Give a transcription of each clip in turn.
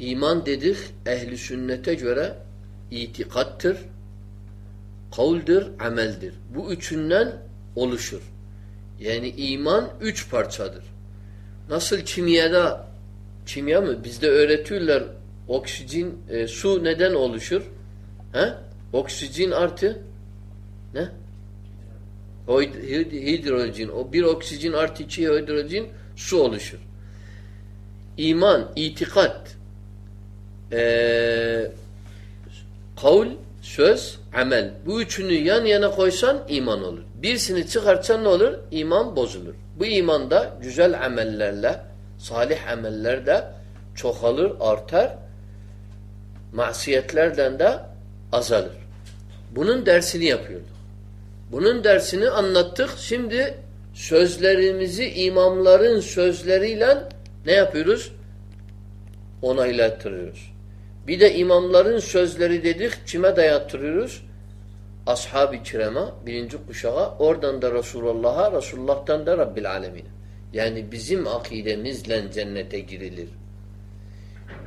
İman dedik ehli sünnete göre itikattır, kavldir, ameldir. Bu üçünden oluşur. Yani iman üç parçadır. Nasıl kimyada kimya mı? Bizde öğretiyorlar oksijen, e, su neden oluşur? He? Oksijen artı ne? Hidrojen. O bir oksijen artı iki hidrojen su oluşur. İman, itikat, ee, kavl, söz, amel. Bu üçünü yan yana koysan iman olur. Birisini çıkartsan ne olur? İman bozulur. Bu iman da güzel amellerle, salih ameller de çoğalır, artar. Masiyetlerden de azalır. Bunun dersini yapıyorduk. Bunun dersini anlattık. Şimdi sözlerimizi imamların sözleriyle ne yapıyoruz? Onaylattırıyoruz. Bir de imamların sözleri dedik kime dayattırıyoruz? Ashab-ı kirama birinci kuşağa oradan da Resulullah'a Resulullah'tan da Rabbil Alemin. Yani bizim akidemizle cennete girilir.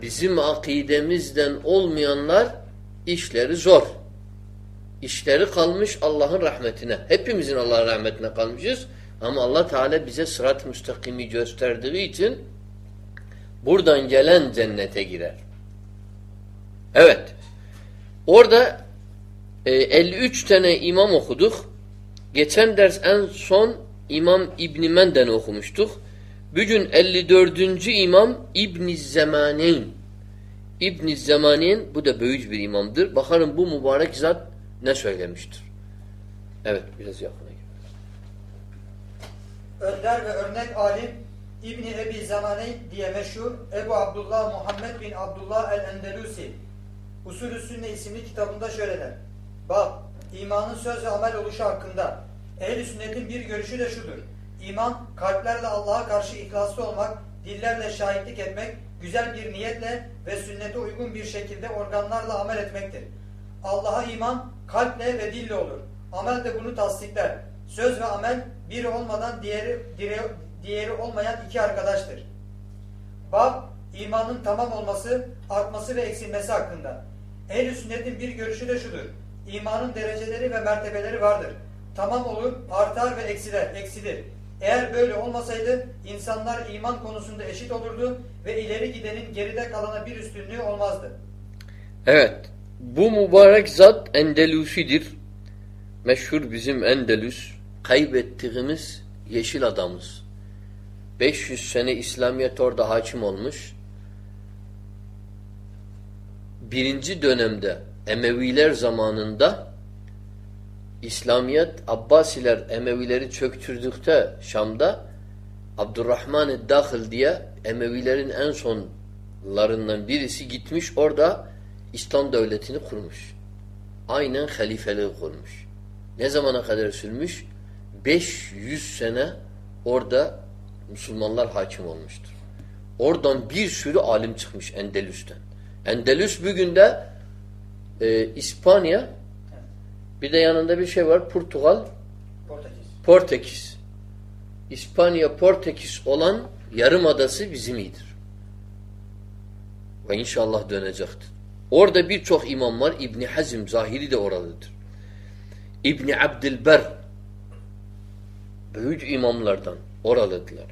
Bizim akidemizden olmayanlar işleri zor. İşleri kalmış Allah'ın rahmetine. Hepimizin Allah'ın rahmetine kalmışız. Ama Allah Teala bize sırat-ı müstakimi gösterdiği için buradan gelen cennete girer. Evet. Orada e, 53 tane imam okuduk. Geçen ders en son İmam İbn Menden okumuştuk. Bugün 54. imam İbn Zemaneyn. İbn Zemaneyn bu da büyük bir imamdır. Bakalım bu mübarek zat ne söylemiştir. Evet biraz yakına gel. Önder ve örnek alim İbni Ebi Zamaneyn diye meşhur Ebu Abdullah Muhammed bin Abdullah el-Endelusi Usulü Sünne isimli kitabında şöyle der. Bak, imanın söz ve amel oluşu hakkında. Ehl-i sünnetin bir görüşü de şudur. İman, kalplerle Allah'a karşı ihlaslı olmak, dillerle şahitlik etmek, güzel bir niyetle ve sünnete uygun bir şekilde organlarla amel etmektir. Allah'a iman, kalple ve dille olur. Amel de bunu tasdikler. Söz ve amel biri olmadan diğeri, diğeri, diğeri olmayan iki arkadaştır. Bak, imanın tamam olması, artması ve eksilmesi hakkında. Ehl-i sünnetin bir görüşü de şudur. İmanın dereceleri ve mertebeleri vardır. Tamam olur, artar ve eksiler, eksilir. Eğer böyle olmasaydı insanlar iman konusunda eşit olurdu ve ileri gidenin geride kalana bir üstünlüğü olmazdı. Evet, bu mübarek zat Endelusidir. Meşhur bizim Endelüs. Kaybettiğimiz yeşil adamız. 500 sene İslamiyet orada hakim olmuş birinci dönemde Emeviler zamanında İslamiyet Abbasiler Emevileri çöktürdükte Şam'da Abdurrahman Dahil diye Emevilerin en sonlarından birisi gitmiş orada İslam devletini kurmuş. Aynen halifeliği kurmuş. Ne zamana kadar sürmüş? 500 sene orada Müslümanlar hakim olmuştur. Oradan bir sürü alim çıkmış Endelüs'ten. Endelüs bugün de e, İspanya bir de yanında bir şey var Portugal Portekiz. Portekiz. İspanya Portekiz olan yarım adası bizim iyidir. Ve inşallah dönecektir. Orada birçok imam var. İbni Hazm Zahiri de oralıdır. İbni Abdülber büyük imamlardan oralıdılar.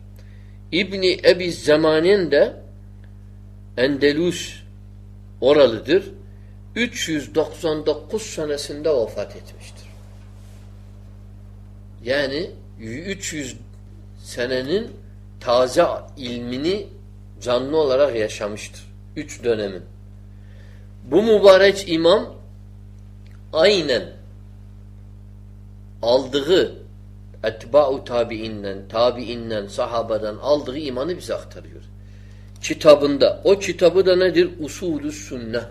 İbni Ebi Zemanin de Endelus oralıdır. 399 senesinde vefat etmiştir. Yani 300 senenin taze ilmini canlı olarak yaşamıştır. Üç dönemin. Bu mübarek imam aynen aldığı etba'u tabiinden, tabiinden, sahabadan aldığı imanı bize aktarıyor kitabında. O kitabı da nedir? Usulü sünne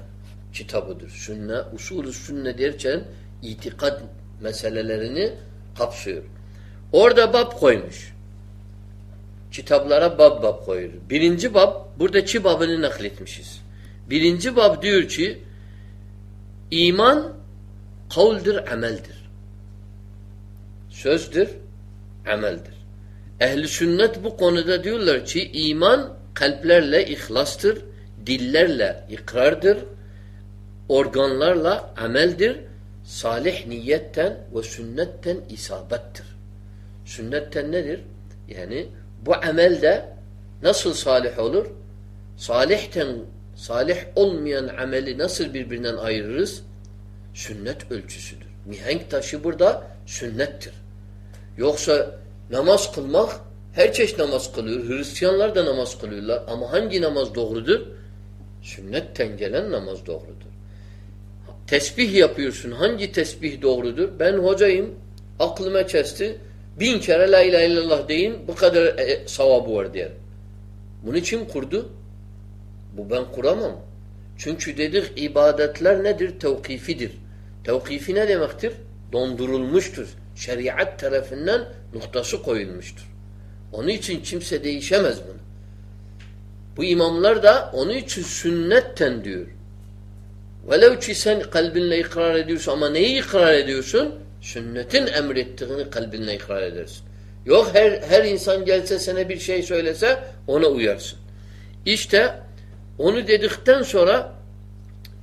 kitabıdır. Sünne, usulü sünne derken itikad meselelerini kapsıyor. Orada bab koymuş. Kitaplara bab bab koyuyor. Birinci bab, buradaki babını nakletmişiz. Birinci bab diyor ki iman kavldir, ameldir. Sözdür, ameldir. Ehli sünnet bu konuda diyorlar ki iman kalplerle ihlastır, dillerle ikrardır, organlarla ameldir, salih niyetten ve sünnetten isabettir. Sünnetten nedir? Yani bu amelde nasıl salih olur? Salihten salih olmayan ameli nasıl birbirinden ayırırız? Sünnet ölçüsüdür. Mihenk taşı burada sünnettir. Yoksa namaz kılmak her çeşit namaz kılıyor. Hristiyanlar da namaz kılıyorlar. Ama hangi namaz doğrudur? Sünnetten gelen namaz doğrudur. Tesbih yapıyorsun. Hangi tesbih doğrudur? Ben hocayım. Aklıma kesti. Bin kere la ilahe illallah deyin. Bu kadar e, savabı var diye. Bunun için kurdu. Bu ben kuramam. Çünkü dedik ibadetler nedir? Tevkifidir. Tevkifi ne demektir? Dondurulmuştur. Şeriat tarafından noktası koyulmuştur. Onun için kimse değişemez bunu. Bu imamlar da onun için sünnetten diyor. Velev ki sen kalbinle ikrar ediyorsun ama neyi ikrar ediyorsun? Sünnetin emrettiğini kalbinle ikrar edersin. Yok her, her insan gelse sana bir şey söylese ona uyarsın. İşte onu dedikten sonra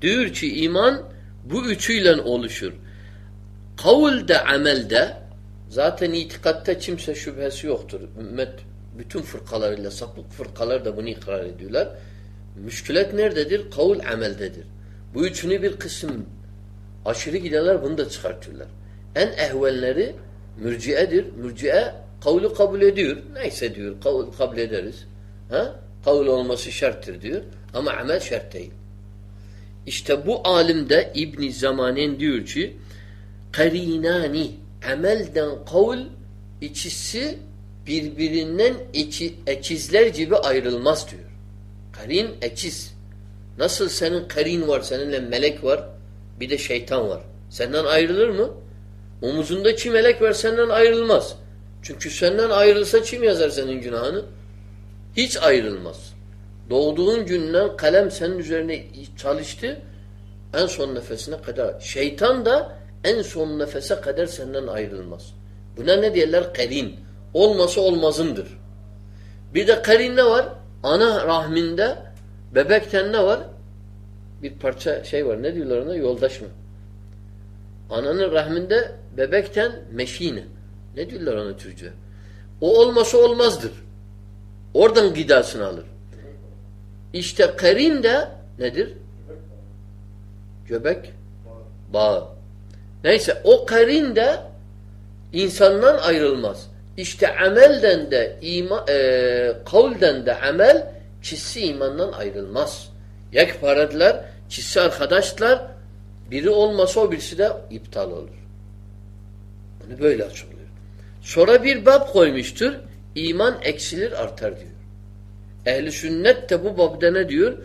diyor ki iman bu üçüyle oluşur. Kavulde, amelde zaten itikatta kimse şüphesi yoktur. Ümmet bütün fırkalarıyla sapık fırkalar da bunu ikrar ediyorlar. Müşkület nerededir? Kavul ameldedir. Bu üçünü bir kısım aşırı giderler bunu da çıkartıyorlar. En ehvelleri mürciyedir. Mürciye kavlu kabul ediyor. Neyse diyor kavul kabul ederiz. Ha? Kavul olması şarttır diyor. Ama amel şart değil. İşte bu alimde İbn Zamanen diyor ki karinani amelden kavul ikisi birbirinden iki, ekizler gibi ayrılmaz diyor. Karin ekiz. Nasıl senin karin var, seninle melek var, bir de şeytan var. Senden ayrılır mı? Omuzunda kim melek var senden ayrılmaz. Çünkü senden ayrılsa kim yazar senin günahını? Hiç ayrılmaz. Doğduğun günden kalem senin üzerine çalıştı. En son nefesine kadar. Şeytan da en son nefese kadar senden ayrılmaz. Buna ne diyorlar? Karin. Olması olmazındır. Bir de karin ne var? Ana rahminde bebekten ne var? Bir parça şey var. Ne diyorlar ona? Yoldaş mı? Ananın rahminde bebekten meşine. Ne diyorlar ona Türkçe? O olması olmazdır. Oradan gıdasını alır. İşte karin de nedir? Göbek bağı. Neyse o karin de insandan ayrılmaz. İşte amelden de ima, e, kavlden de amel kişi imandan ayrılmaz. Yekparediler, kişi arkadaşlar biri olmasa o birisi de iptal olur. Bunu böyle açıklıyor. Sonra bir bab koymuştur. İman eksilir artar diyor. Ehli sünnet de bu babda ne diyor?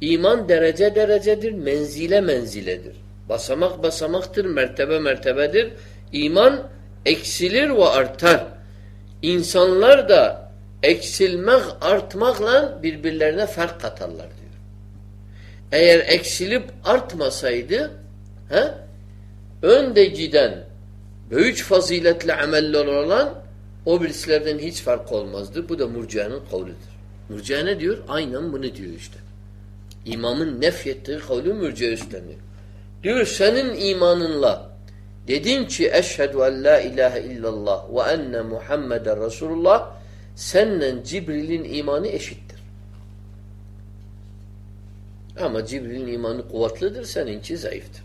İman derece derecedir, menzile menziledir. Basamak basamaktır, mertebe mertebedir. İman eksilir ve artar. İnsanlar da eksilmek, artmakla birbirlerine fark katarlar diyor. Eğer eksilip artmasaydı he, önde giden büyük faziletli ameller olan o birisilerden hiç fark olmazdı. Bu da murcianın kavlidir. Murciye ne diyor? Aynen bunu diyor işte. İmamın nefyettiği kavli mürciye üstleniyor. Diyor senin imanınla dedin ki eşhedü en la ilahe illallah ve enne Muhammeden Resulullah seninle Cibril'in imanı eşittir. Ama Cibril'in imanı kuvvetlidir, seninki zayıftır.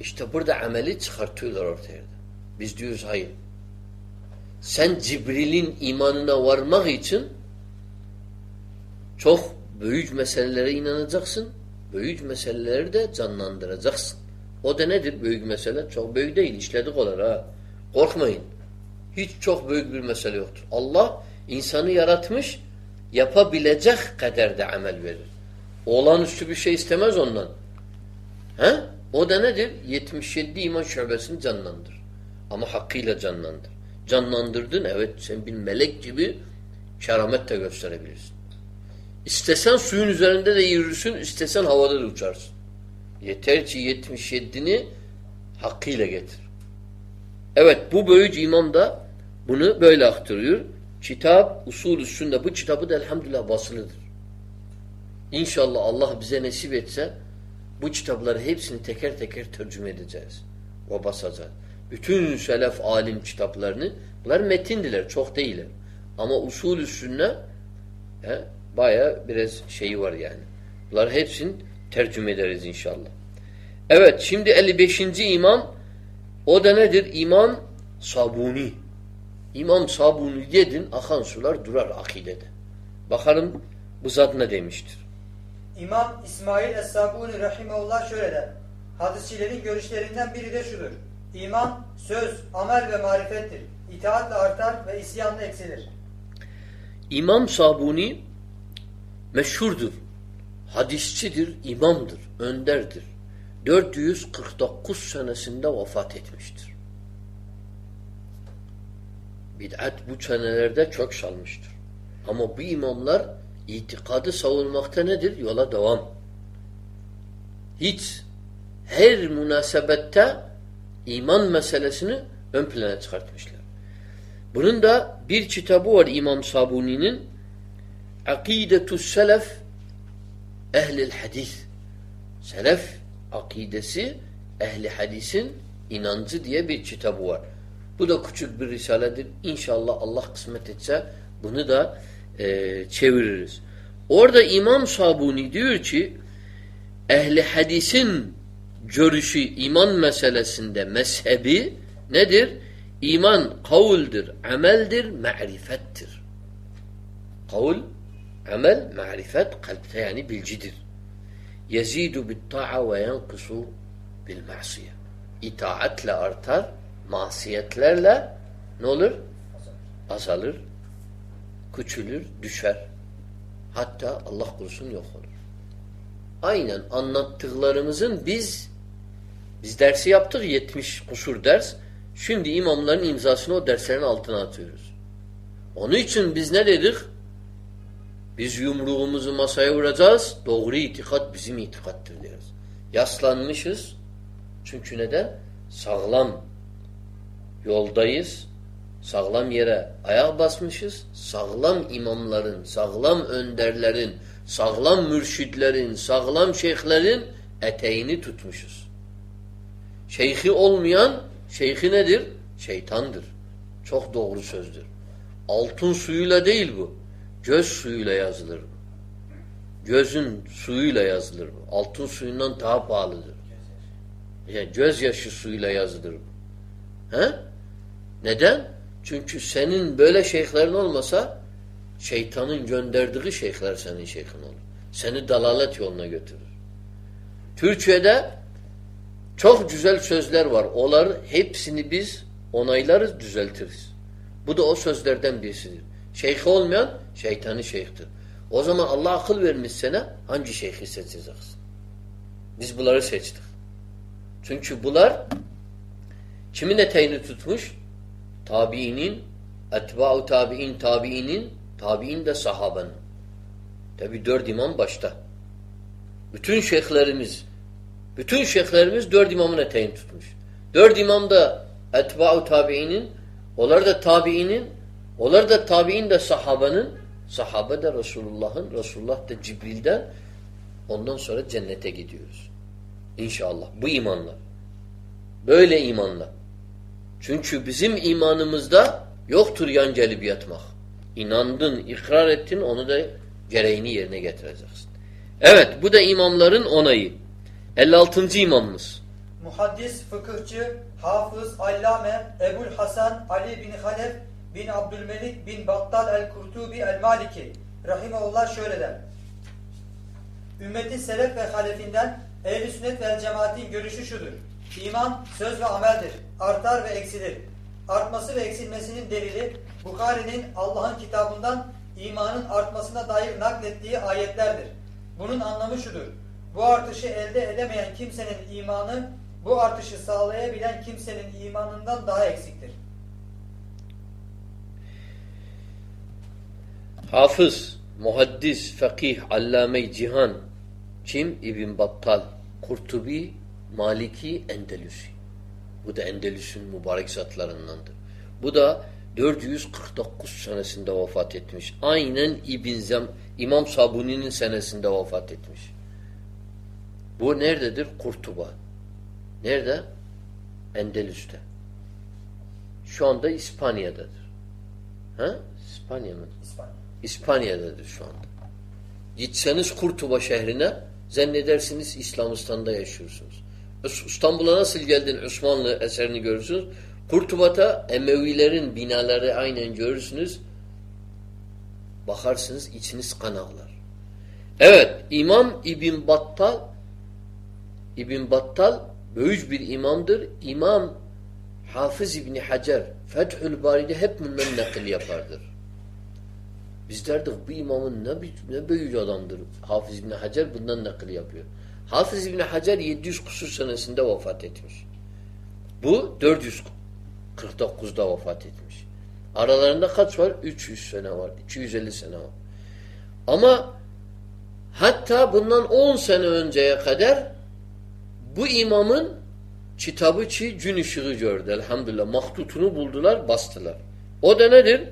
İşte burada ameli çıkartıyorlar ortaya. Biz diyoruz hayır. Sen Cibril'in imanına varmak için çok büyük meselelere inanacaksın. Büyük meseleleri de canlandıracaksın. O da nedir büyük mesele? Çok büyük değil. İşledik olar ha. Korkmayın. Hiç çok büyük bir mesele yoktur. Allah insanı yaratmış yapabilecek kadar da amel verir. Olağanüstü bir şey istemez ondan. He? O da nedir? 77 iman şubesini canlandır. Ama hakkıyla canlandır. Canlandırdın evet sen bir melek gibi keramet de gösterebilirsin. İstesen suyun üzerinde de yürürsün, istesen havada da uçarsın. Yeter ki 77'ni hakkıyla getir. Evet bu böyük imam da bunu böyle aktarıyor. kitap usulü sünne bu kitabı da elhamdülillah basılıdır. İnşallah Allah bize nasip etse bu kitapları hepsini teker teker tercüme edeceğiz ve basacağız. Bütün selef alim kitaplarını bunlar metindiler çok değiller. Ama usulü sünne he, baya biraz şeyi var yani. Bunlar hepsini tercüme ederiz inşallah. Evet şimdi 55. imam o da nedir? İmam Sabuni. İmam Sabuni dedin akan sular durar akidede. Bakalım bu zat ne demiştir? İmam İsmail Es-Sabuni Rahimullah şöyle der. Hadisçilerin görüşlerinden biri de şudur. İman söz, amel ve marifettir. İtaatle artar ve isyanla eksilir. İmam Sabuni meşhurdur. Hadisçidir, imamdır, önderdir. 449 senesinde vefat etmiştir. Bid'at bu senelerde çok salmıştır. Ama bu imamlar itikadı savunmakta nedir? Yola devam. Hiç her münasebette iman meselesini ön plana çıkartmışlar. Bunun da bir kitabı var İmam Sabuni'nin Akidetus Selef Ehlil Hadis. Selef akidesi ehli hadisin inancı diye bir kitabı var. Bu da küçük bir risaledir. İnşallah Allah kısmet etse bunu da e, çeviririz. Orada İmam Sabuni diyor ki ehli hadisin görüşü iman meselesinde mezhebi nedir? İman kavuldir, ameldir, marifettir. Kavul, amel, marifet kalpte yani bilcidir. Yezidu bit ta'a ve yankusu bil ma'siye. İtaatle artar, masiyetlerle ne olur? Azalır, küçülür, düşer. Hatta Allah korusun yok olur. Aynen anlattıklarımızın biz biz dersi yaptık 70 kusur ders. Şimdi imamların imzasını o derslerin altına atıyoruz. Onun için biz ne dedik? Biz yumruğumuzu masaya vuracağız. Doğru itikat bizim itikattır deriz. Yaslanmışız. Çünkü neden? Sağlam yoldayız. Sağlam yere ayak basmışız. Sağlam imamların, sağlam önderlerin, sağlam mürşidlerin, sağlam şeyhlerin eteğini tutmuşuz. Şeyhi olmayan, şeyhi nedir? Şeytandır. Çok doğru sözdür. Altın suyuyla değil bu. Göz suyuyla yazılır bu. Gözün suyuyla yazılır bu. Altın suyundan daha pahalıdır. Yani gözyaşı suyuyla yazılır bu. He? Neden? Çünkü senin böyle şeyhlerin olmasa şeytanın gönderdiği şeyhler senin şeyhin olur. Seni dalalet yoluna götürür. Türkiye'de çok güzel sözler var. Onları hepsini biz onaylarız, düzeltiriz. Bu da o sözlerden birisidir. Şeyh olmayan şeytani şeyhtir. O zaman Allah akıl vermiş sana hangi şeyhi seçeceksin? Biz bunları seçtik. Çünkü bunlar kimin eteğini tutmuş? Tabiinin, etba'u tabi'in, tabi'inin, tabi'in de sahabenin. Tabi dört imam başta. Bütün şeyhlerimiz, bütün şeyhlerimiz dört imamın eteğini tutmuş. Dört imam da etba'u tabi'inin, onlar da tabi'inin, onlar da tabi'in de sahabenin, sahabe de Resulullah'ın, Resulullah da Cibril'den, ondan sonra cennete gidiyoruz. İnşallah. Bu imanla. Böyle imanla. Çünkü bizim imanımızda yoktur yan gelip yatmak. İnandın, ikrar ettin, onu da gereğini yerine getireceksin. Evet, bu da imamların onayı. 56. imamımız. Muhaddis, fıkıhçı, hafız, allame, Ebul Hasan, Ali bin Halef, bin Abdülmelik, bin Battal el-Kurtubi el-Maliki. Rahimullah şöyle der. Ümmetin selef ve halefinden ehl sünnet ve cemaatin görüşü şudur. İman söz ve ameldir. Artar ve eksilir. Artması ve eksilmesinin delili Bukhari'nin Allah'ın kitabından imanın artmasına dair naklettiği ayetlerdir. Bunun anlamı şudur. Bu artışı elde edemeyen kimsenin imanı bu artışı sağlayabilen kimsenin imanından daha eksiktir. Hafız, muhaddis, fakih, allame cihan kim? İbn Battal, Kurtubi, Maliki, Endelüsi. Bu da Endülüs'ün mübarek zatlarındandır. Bu da 449 senesinde vefat etmiş. Aynen İbn Zem İmam Sabuni'nin senesinde vefat etmiş. Bu nerededir? Kurtuba. Nerede? Endelüs'te. Şu anda İspanya'dadır. Ha? İspanya mı? İspanya. İspanya'dadır şu anda. Gitseniz Kurtuba şehrine zannedersiniz İslamistan'da yaşıyorsunuz. İstanbul'a nasıl geldin Osmanlı eserini görürsünüz. Kurtuba'da Emevilerin binaları aynen görürsünüz. Bakarsınız içiniz kan ağlar. Evet İmam İbn Battal İbn Battal büyük bir imamdır. İmam Hafız İbni Hacer Fethül Bari'de hep bundan nakil yapardır. Biz derdik bu imamın ne, ne büyük adamdır. Hafız İbni Hacer bundan nakil yapıyor. Hafız İbni Hacer 700 kusur senesinde vefat etmiş. Bu 449'da vefat etmiş. Aralarında kaç var? 300 sene var. 250 sene var. Ama hatta bundan 10 sene önceye kadar bu imamın kitabı çi gün ışığı gördü elhamdülillah. Maktutunu buldular, bastılar. O da nedir?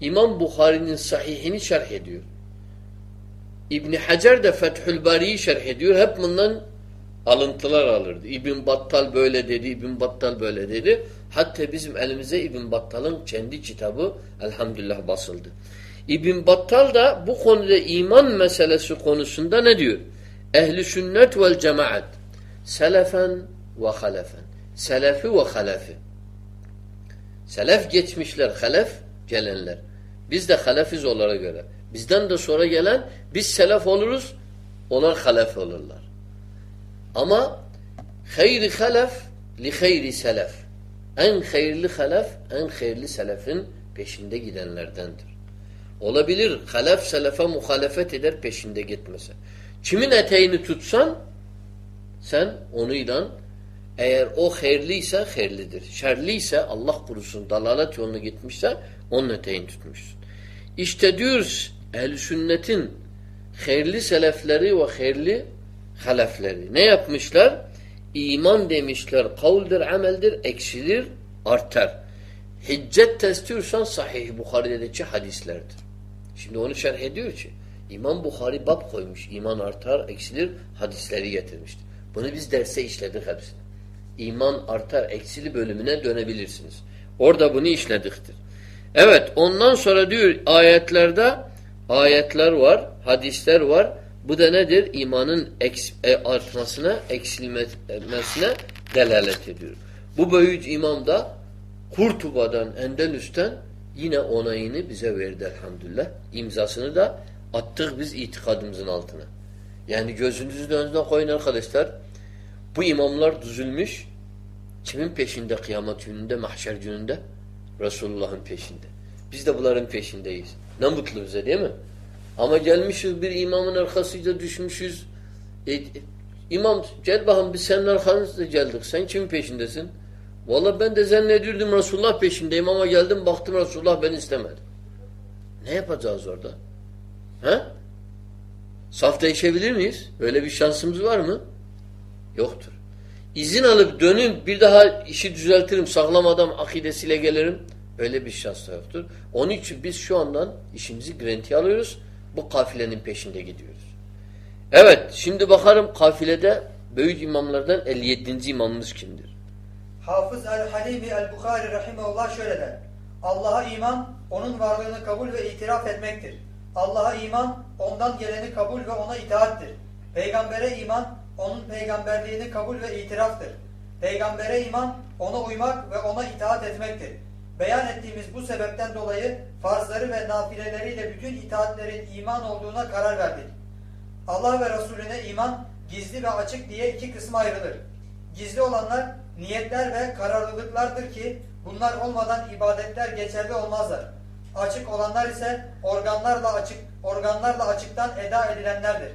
İmam Bukhari'nin sahihini şerh ediyor. İbn Hacer de Fethül Bari'yi şerh ediyor. Hep bundan alıntılar alırdı. İbn Battal böyle dedi, İbn Battal böyle dedi. Hatta bizim elimize İbn Battal'ın kendi kitabı elhamdülillah basıldı. İbn Battal da bu konuda iman meselesi konusunda ne diyor? Ehli sünnet vel cemaat selefen ve halefen. Selefi ve halefi. Selef geçmişler, halef gelenler. Biz de halefiz onlara göre. Bizden de sonra gelen biz selef oluruz, onlar halef olurlar. Ama hayri halef li hayri selef. En hayırlı halef, en hayırlı selefin peşinde gidenlerdendir. Olabilir halef selefe muhalefet eder peşinde gitmese. Kimin eteğini tutsan sen onuyla eğer o hayırlıysa hayırlıdır. Şerliyse Allah kurusun dalalet yoluna gitmişse onun eteğini tutmuşsun. İşte diyoruz ehl sünnetin hayırlı selefleri ve hayırlı halefleri. Ne yapmışlar? İman demişler, kavuldir, ameldir, eksilir, artar. Hiccet testiyorsan sahih Bukhari'deki hadislerdir. Şimdi onu şerh ediyor ki İmam Bukhari bab koymuş. İman artar, eksilir, hadisleri getirmiştir. Bunu biz derse işledik hepsini. İman artar, eksili bölümüne dönebilirsiniz. Orada bunu işlediktir. Evet, ondan sonra diyor ayetlerde ayetler var, hadisler var. Bu da nedir? İmanın eks, e, artmasına, eksilmesine delalet ediyor. Bu büyük imam da Kurtuba'dan, Endelüs'ten yine onayını bize verdi elhamdülillah. İmzasını da attık biz itikadımızın altına. Yani gözünüzün önüne koyun arkadaşlar. Bu imamlar düzülmüş. Kimin peşinde kıyamet gününde, mahşer gününde? Resulullah'ın peşinde. Biz de bunların peşindeyiz. Ne mutlu bize değil mi? Ama gelmişiz bir imamın arkasıyla düşmüşüz. E, imam gel bakalım biz senin arkanızda geldik. Sen kimin peşindesin? Valla ben de zannediyordum Resulullah peşindeyim ama geldim baktım Resulullah beni istemedi. Ne yapacağız orada? He? Saf değişebilir miyiz? Öyle bir şansımız var mı? Yoktur. İzin alıp dönüp bir daha işi düzeltirim, sağlam adam akidesiyle gelirim. Öyle bir şans da yoktur. Onun için biz şu andan işimizi garanti alıyoruz. Bu kafilenin peşinde gidiyoruz. Evet, şimdi bakarım kafilede büyük imamlardan 57. imamımız kimdir? Hafız el-Halimi el-Bukhari rahimahullah şöyle der. Allah'a iman, onun varlığını kabul ve itiraf etmektir. Allah'a iman, ondan geleni kabul ve ona itaattir. Peygambere iman, onun peygamberliğini kabul ve itiraftır. Peygambere iman, ona uymak ve ona itaat etmektir. Beyan ettiğimiz bu sebepten dolayı farzları ve nafileleriyle bütün itaatlerin iman olduğuna karar verdik. Allah ve Resulüne iman gizli ve açık diye iki kısma ayrılır. Gizli olanlar niyetler ve kararlılıklardır ki bunlar olmadan ibadetler geçerli olmazlar. Açık olanlar ise organlarla açık organlarla açıktan eda edilenlerdir.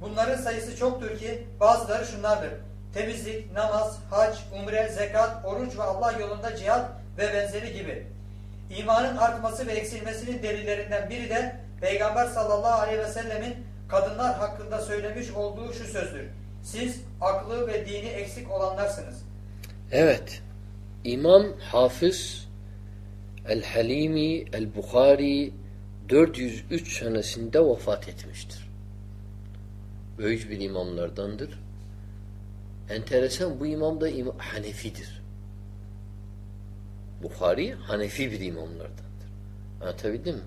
Bunların sayısı çoktur ki bazıları şunlardır. Temizlik, namaz, hac, umre, zekat, oruç ve Allah yolunda cihat ve benzeri gibi. İmanın artması ve eksilmesinin delillerinden biri de Peygamber sallallahu aleyhi ve sellemin kadınlar hakkında söylemiş olduğu şu sözdür. Siz aklı ve dini eksik olanlarsınız. Evet. İmam Hafız El-Halimi El-Bukhari 403 senesinde vefat etmiştir. Büyük bir imamlardandır. Enteresan bu imam da imam, Hanefidir. Bukhari Hanefi bir imamlardandır. Anlatabildim mi?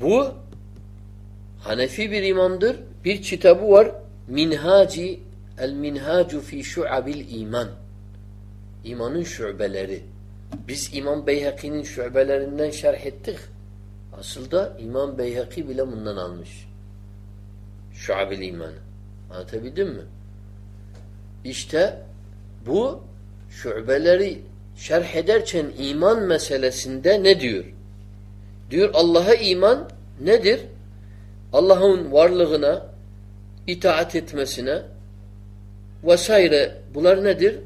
Bu Hanefi bir imamdır. Bir kitabı var. Minhaci El Minhacu fi Şu'abil İman. İmanın şubeleri. Biz İmam Beyhaki'nin şubelerinden şerh ettik. Aslında İmam Beyhaki bile bundan almış. Şuabil imanı. Anlatabildim mi? İşte bu şubeleri şerh ederken iman meselesinde ne diyor? Diyor Allah'a iman nedir? Allah'ın varlığına, itaat etmesine vesaire bunlar nedir?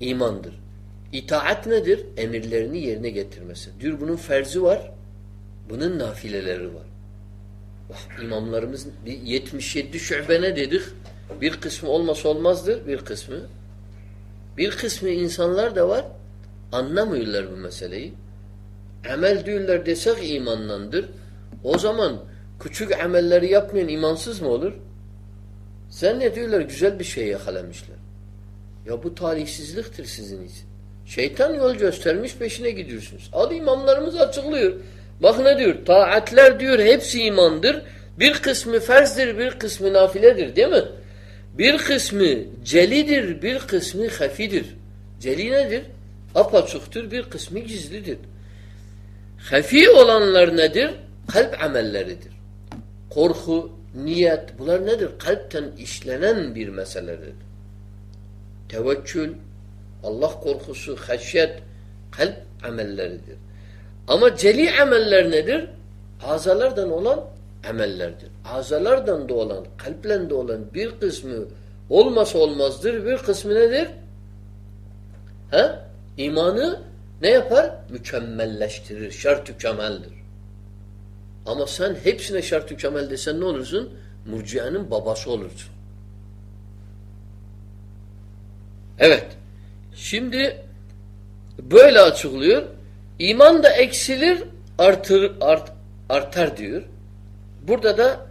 İmandır. İtaat nedir? Emirlerini yerine getirmesi. Diyor bunun ferzi var, bunun nafileleri var. Bak, imamlarımız 77 şube ne dedik? Bir kısmı olmasa olmazdır, bir kısmı. Bir kısmı insanlar da var, anlamıyorlar bu meseleyi. Amel diyorlar desek imanlandır. O zaman küçük amelleri yapmayan imansız mı olur? Sen ne diyorlar? Güzel bir şey yakalamışlar. Ya bu talihsizliktir sizin için. Şeytan yol göstermiş peşine gidiyorsunuz. Adı imamlarımız açıklıyor. Bak ne diyor? Taatler diyor hepsi imandır. Bir kısmı ferzdir, bir kısmı nafiledir değil mi? Bir kısmı celidir, bir kısmı hafidir. Celi nedir? Apaçuktur, bir kısmı gizlidir. Hafi olanlar nedir? Kalp amelleridir. Korku, niyet bunlar nedir? Kalpten işlenen bir meseledir. Tevekkül, Allah korkusu, haşyet kalp amelleridir. Ama celi ameller nedir? Azalardan olan amellerdir. Azalardan da olan, kalple de olan bir kısmı olmasa olmazdır. Bir kısmı nedir? He? İmanı ne yapar? Mükemmelleştirir. Şart-ı kemaldir. Ama sen hepsine şart-ı kemal desen ne olursun? Murciyenin babası olursun. Evet. Şimdi böyle açıklıyor. İman da eksilir, artır, art, artar diyor. Burada da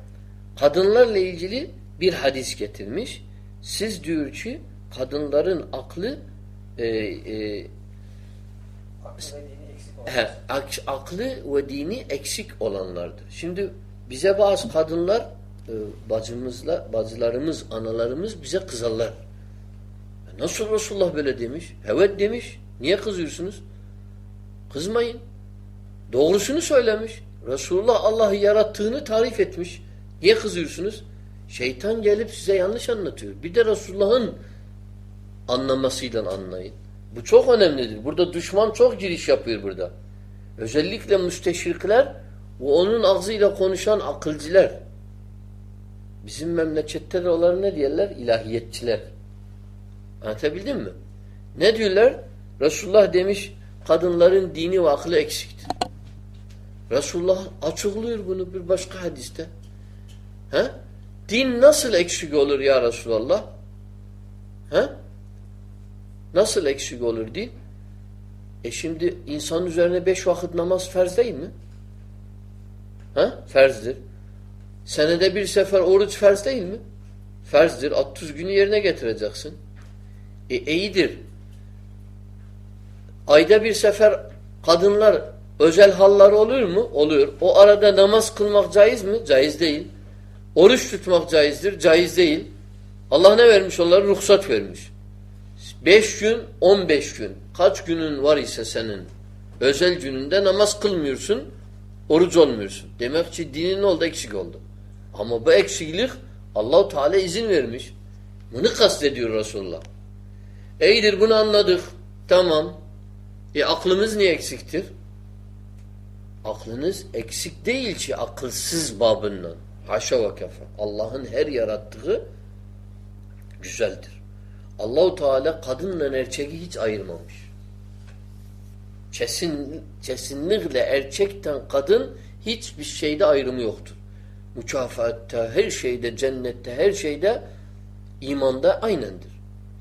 kadınlarla ilgili bir hadis getirmiş. Siz diyor ki kadınların aklı e, e, he, aklı ve dini eksik olanlardır. Şimdi bize bazı kadınlar e, bacımızla, bacılarımız, analarımız bize kızarlar. Nasıl Resulullah böyle demiş? Evet demiş. Niye kızıyorsunuz? Kızmayın. Doğrusunu söylemiş. Resulullah Allah'ı yarattığını tarif etmiş. Niye kızıyorsunuz? Şeytan gelip size yanlış anlatıyor. Bir de Resulullah'ın anlamasıyla anlayın. Bu çok önemlidir. Burada düşman çok giriş yapıyor burada. Özellikle müsteşrikler ve onun ağzıyla konuşan akılcılar. Bizim memlekette de onları ne diyorlar? İlahiyetçiler. Anlatabildim mi? Ne diyorlar? Resulullah demiş kadınların dini ve aklı eksiktir. Resulullah açıklıyor bunu bir başka hadiste. He? Din nasıl eksik olur ya Resulallah? He? Nasıl eksik olur din? E şimdi insanın üzerine beş vakit namaz ferz değil mi? He? Ferzdir. Senede bir sefer oruç ferz değil mi? Ferzdir. 60 günü yerine getireceksin. E iyidir. Ayda bir sefer kadınlar özel halları oluyor mu? Oluyor. O arada namaz kılmak caiz mi? Caiz değil. Oruç tutmak caizdir. Caiz değil. Allah ne vermiş onlara? Ruhsat vermiş. Beş gün, on beş gün. Kaç günün var ise senin özel gününde namaz kılmıyorsun, oruç olmuyorsun. Demek ki dinin oldu eksik oldu. Ama bu eksiklik Allahu Teala izin vermiş. Bunu kastediyor Resulullah. İyidir bunu anladık. Tamam. E aklımız niye eksiktir? Aklınız eksik değil ki akılsız babından. Haşa ve kefe. Allah'ın her yarattığı güzeldir. Allahu Teala kadınla erkeği hiç ayırmamış. Kesin, kesinlikle erkekten kadın hiçbir şeyde ayrımı yoktur. Mükafatta, her şeyde, cennette, her şeyde imanda aynendir.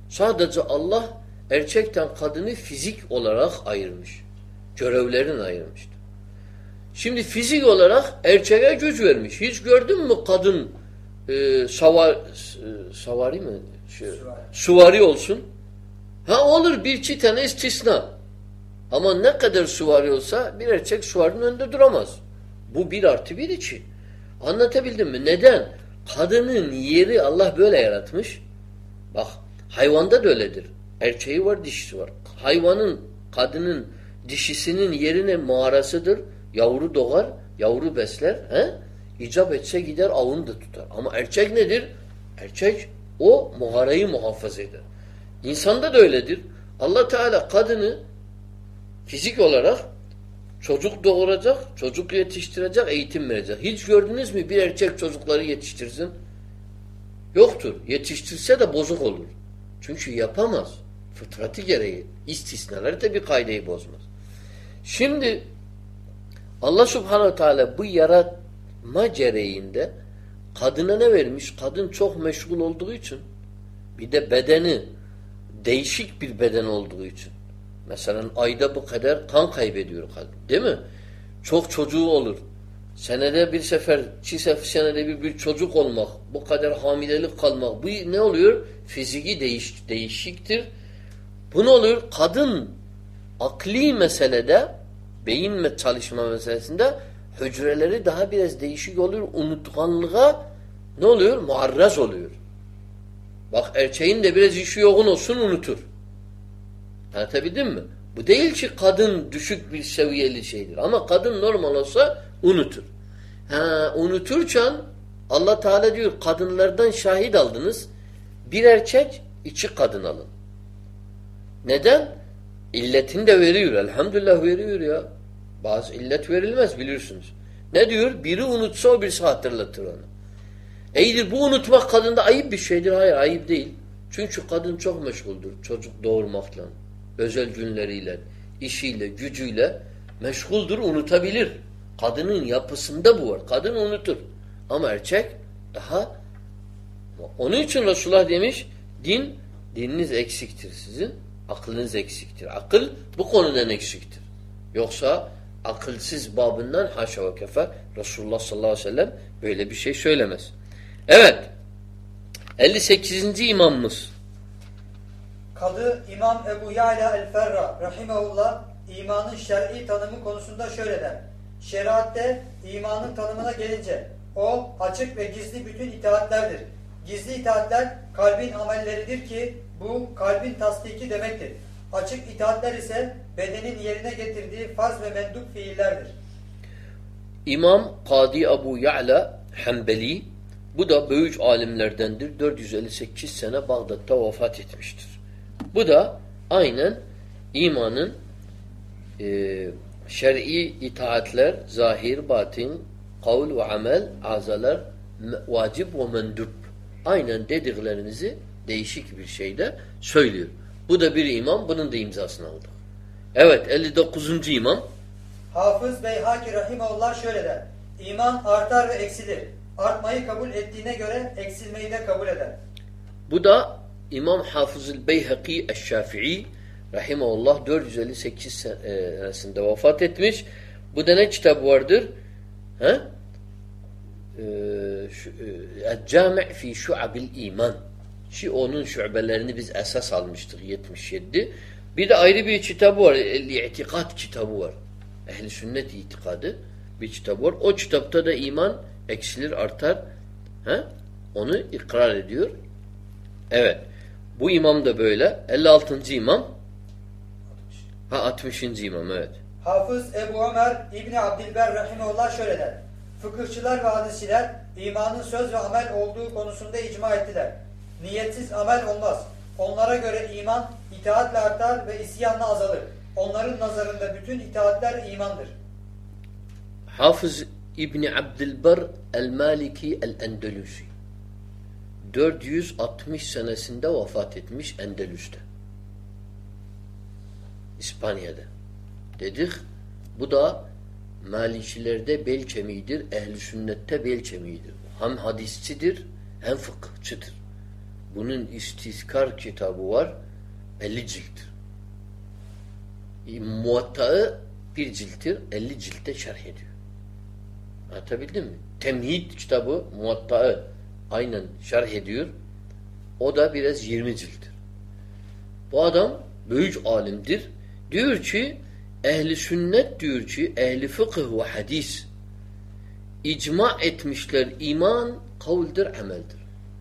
Sadece Allah erkekten kadını fizik olarak ayırmış. Görevlerini ayırmıştır. Şimdi fizik olarak erkeğe güç vermiş. Hiç gördün mü kadın e, savar, e, savari mi? Şey, suvari olsun. Ha olur bir iki tane istisna. Ama ne kadar suvari olsa bir erkek suvarinin önünde duramaz. Bu bir artı bir için. Anlatabildim mi? Neden? Kadının yeri Allah böyle yaratmış. Bak hayvanda da öyledir. Erkeği var dişisi var. Hayvanın, kadının dişisinin yerine mağarasıdır. Yavru doğar, yavru besler. He? İcap etse gider avını da tutar. Ama erkek nedir? Erkek o mağarayı muhafaza eder. İnsanda da öyledir. Allah Teala kadını fizik olarak çocuk doğuracak, çocuk yetiştirecek, eğitim verecek. Hiç gördünüz mü bir erkek çocukları yetiştirsin? Yoktur. Yetiştirse de bozuk olur. Çünkü yapamaz. Fıtratı gereği. İstisnaları da bir kaideyi bozmaz. Şimdi Allah subhanehu teala bu yaratma gereğinde kadına ne vermiş? Kadın çok meşgul olduğu için bir de bedeni değişik bir beden olduğu için mesela ayda bu kadar kan kaybediyor kadın. Değil mi? Çok çocuğu olur. Senede bir sefer, iki senede bir, bir çocuk olmak, bu kadar hamilelik kalmak, bu ne oluyor? Fiziki değiş, değişiktir. Bu ne oluyor? Kadın akli meselede, beyin çalışma meselesinde hücreleri daha biraz değişik oluyor. Unutkanlığa ne oluyor? Muarraz oluyor. Bak erkeğin de biraz işi yoğun olsun unutur. Anlatabildim mi? Bu değil ki kadın düşük bir seviyeli şeydir. Ama kadın normal olsa unutur. Ha, unuturken Allah Teala diyor kadınlardan şahit aldınız. Bir erkek iki kadın alın. Neden? İlletini de veriyor. Elhamdülillah veriyor ya. Bazı illet verilmez biliyorsunuz. Ne diyor? Biri unutsa o birisi hatırlatır onu. İyidir bu unutmak kadında ayıp bir şeydir. Hayır ayıp değil. Çünkü kadın çok meşguldür. Çocuk doğurmakla, özel günleriyle, işiyle, gücüyle meşguldür, unutabilir. Kadının yapısında bu var. Kadın unutur. Ama erkek daha onun için Resulullah demiş din dininiz eksiktir sizin. Aklınız eksiktir. Akıl bu konudan eksiktir. Yoksa akılsız babından haşa ve kefe Resulullah sallallahu aleyhi ve sellem böyle bir şey söylemez. Evet. 58. imamımız. Kadı İmam Ebu Ya'la el-Ferra rahimahullah imanın şer'i tanımı konusunda şöyle der. Şeriatte imanın tanımına gelince o açık ve gizli bütün itaatlerdir. Gizli itaatler kalbin amelleridir ki bu kalbin tasdiki demektir. Açık itaatler ise bedenin yerine getirdiği farz ve mendup fiillerdir. İmam Kadi Abu Ya'la Hanbeli bu da büyük alimlerdendir. 458 sene Bağdat'ta vefat etmiştir. Bu da aynen imanın e, şer'i itaatler, zahir, batin, kavl ve amel, azalar, vacip ve mendup. Aynen dediklerinizi değişik bir şeyde söylüyor. Bu da bir imam, bunun da imzasını aldı. Evet, 59. imam. Hafız Beyhaki Rahimullah şöyle der. İman artar ve eksilir. Artmayı kabul ettiğine göre eksilmeyi de kabul eder. Bu da İmam Hafızül Beyhaki Eşşafii Rahimahullah 458 senesinde vefat etmiş. Bu da ne kitap vardır? He? Ee, Cami' fi şu'abil iman. Ki onun şubelerini biz esas almıştık 77. Bir de ayrı bir kitabı var. İtikad kitabı var. Ehli sünnet itikadı bir kitap var. O kitapta da iman eksilir artar. He? Onu ikrar ediyor. Evet. Bu imam da böyle. 56. imam. Ha 60. imam evet. Hafız Ebu Ömer İbni Abdilber Rahimullah şöyle der. Fıkıhçılar ve hadisçiler imanın söz ve amel olduğu konusunda icma ettiler. Niyetsiz amel olmaz. Onlara göre iman itaatle artar ve isyanla azalır. Onların nazarında bütün itaatler imandır. Hafız İbni Abdilber El-Maliki El-Endelusi 460 senesinde vefat etmiş Endelüs'te. İspanya'da. Dedik bu da Malikilerde bel kemiğidir, ehli sünnette bel kemiğidir. Hem hadisçidir hem fıkıhçıdır. Bunun istizkar kitabı var. 50 cilttir. Muvatta'ı bir cilttir. 50 ciltte şerh ediyor. Anlatabildim mi? Temhid kitabı Muvatta'ı aynen şerh ediyor. O da biraz 20 cilttir. Bu adam büyük alimdir. Diyor ki ehli sünnet diyor ki ehli fıkıh ve hadis icma etmişler iman kavuldir ameldir.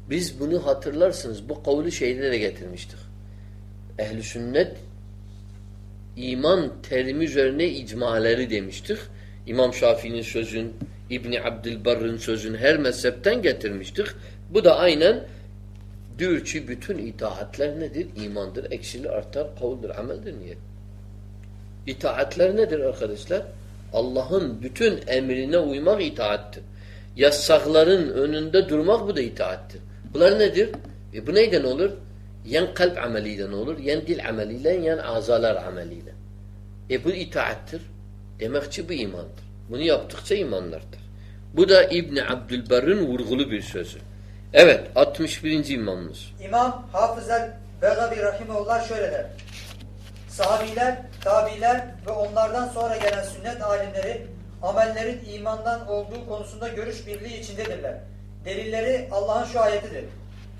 Biz bunu hatırlarsınız bu kavlu şeyde de getirmiştik. Ehli sünnet iman terimi üzerine icmaları demiştik. İmam Şafii'nin sözün, İbni Abdülbarr'ın sözün her mezhepten getirmiştik. Bu da aynen diyor ki bütün itaatler nedir? İmandır, eksilir, artar, kavuldur, ameldir, niyet. İtaatler nedir arkadaşlar? Allah'ın bütün emrine uymak itaattir. Yasakların önünde durmak bu da itaattir. Bunlar nedir? E bu neyden olur? Yen kalp ameliyle olur, yen dil ameliyle, yen azalar ameliyle. E bu itaattir. Demek ki bu imandır. Bunu yaptıkça imanlardır. Bu da İbni Abdülbar'ın vurgulu bir sözü. Evet, 61. imamımız. İmam Hafızel Begavi Rahimullah şöyle der. Sahabiler, tabiler ve onlardan sonra gelen sünnet alimleri amellerin imandan olduğu konusunda görüş birliği içindedirler. Delilleri Allah'ın şu ayetidir.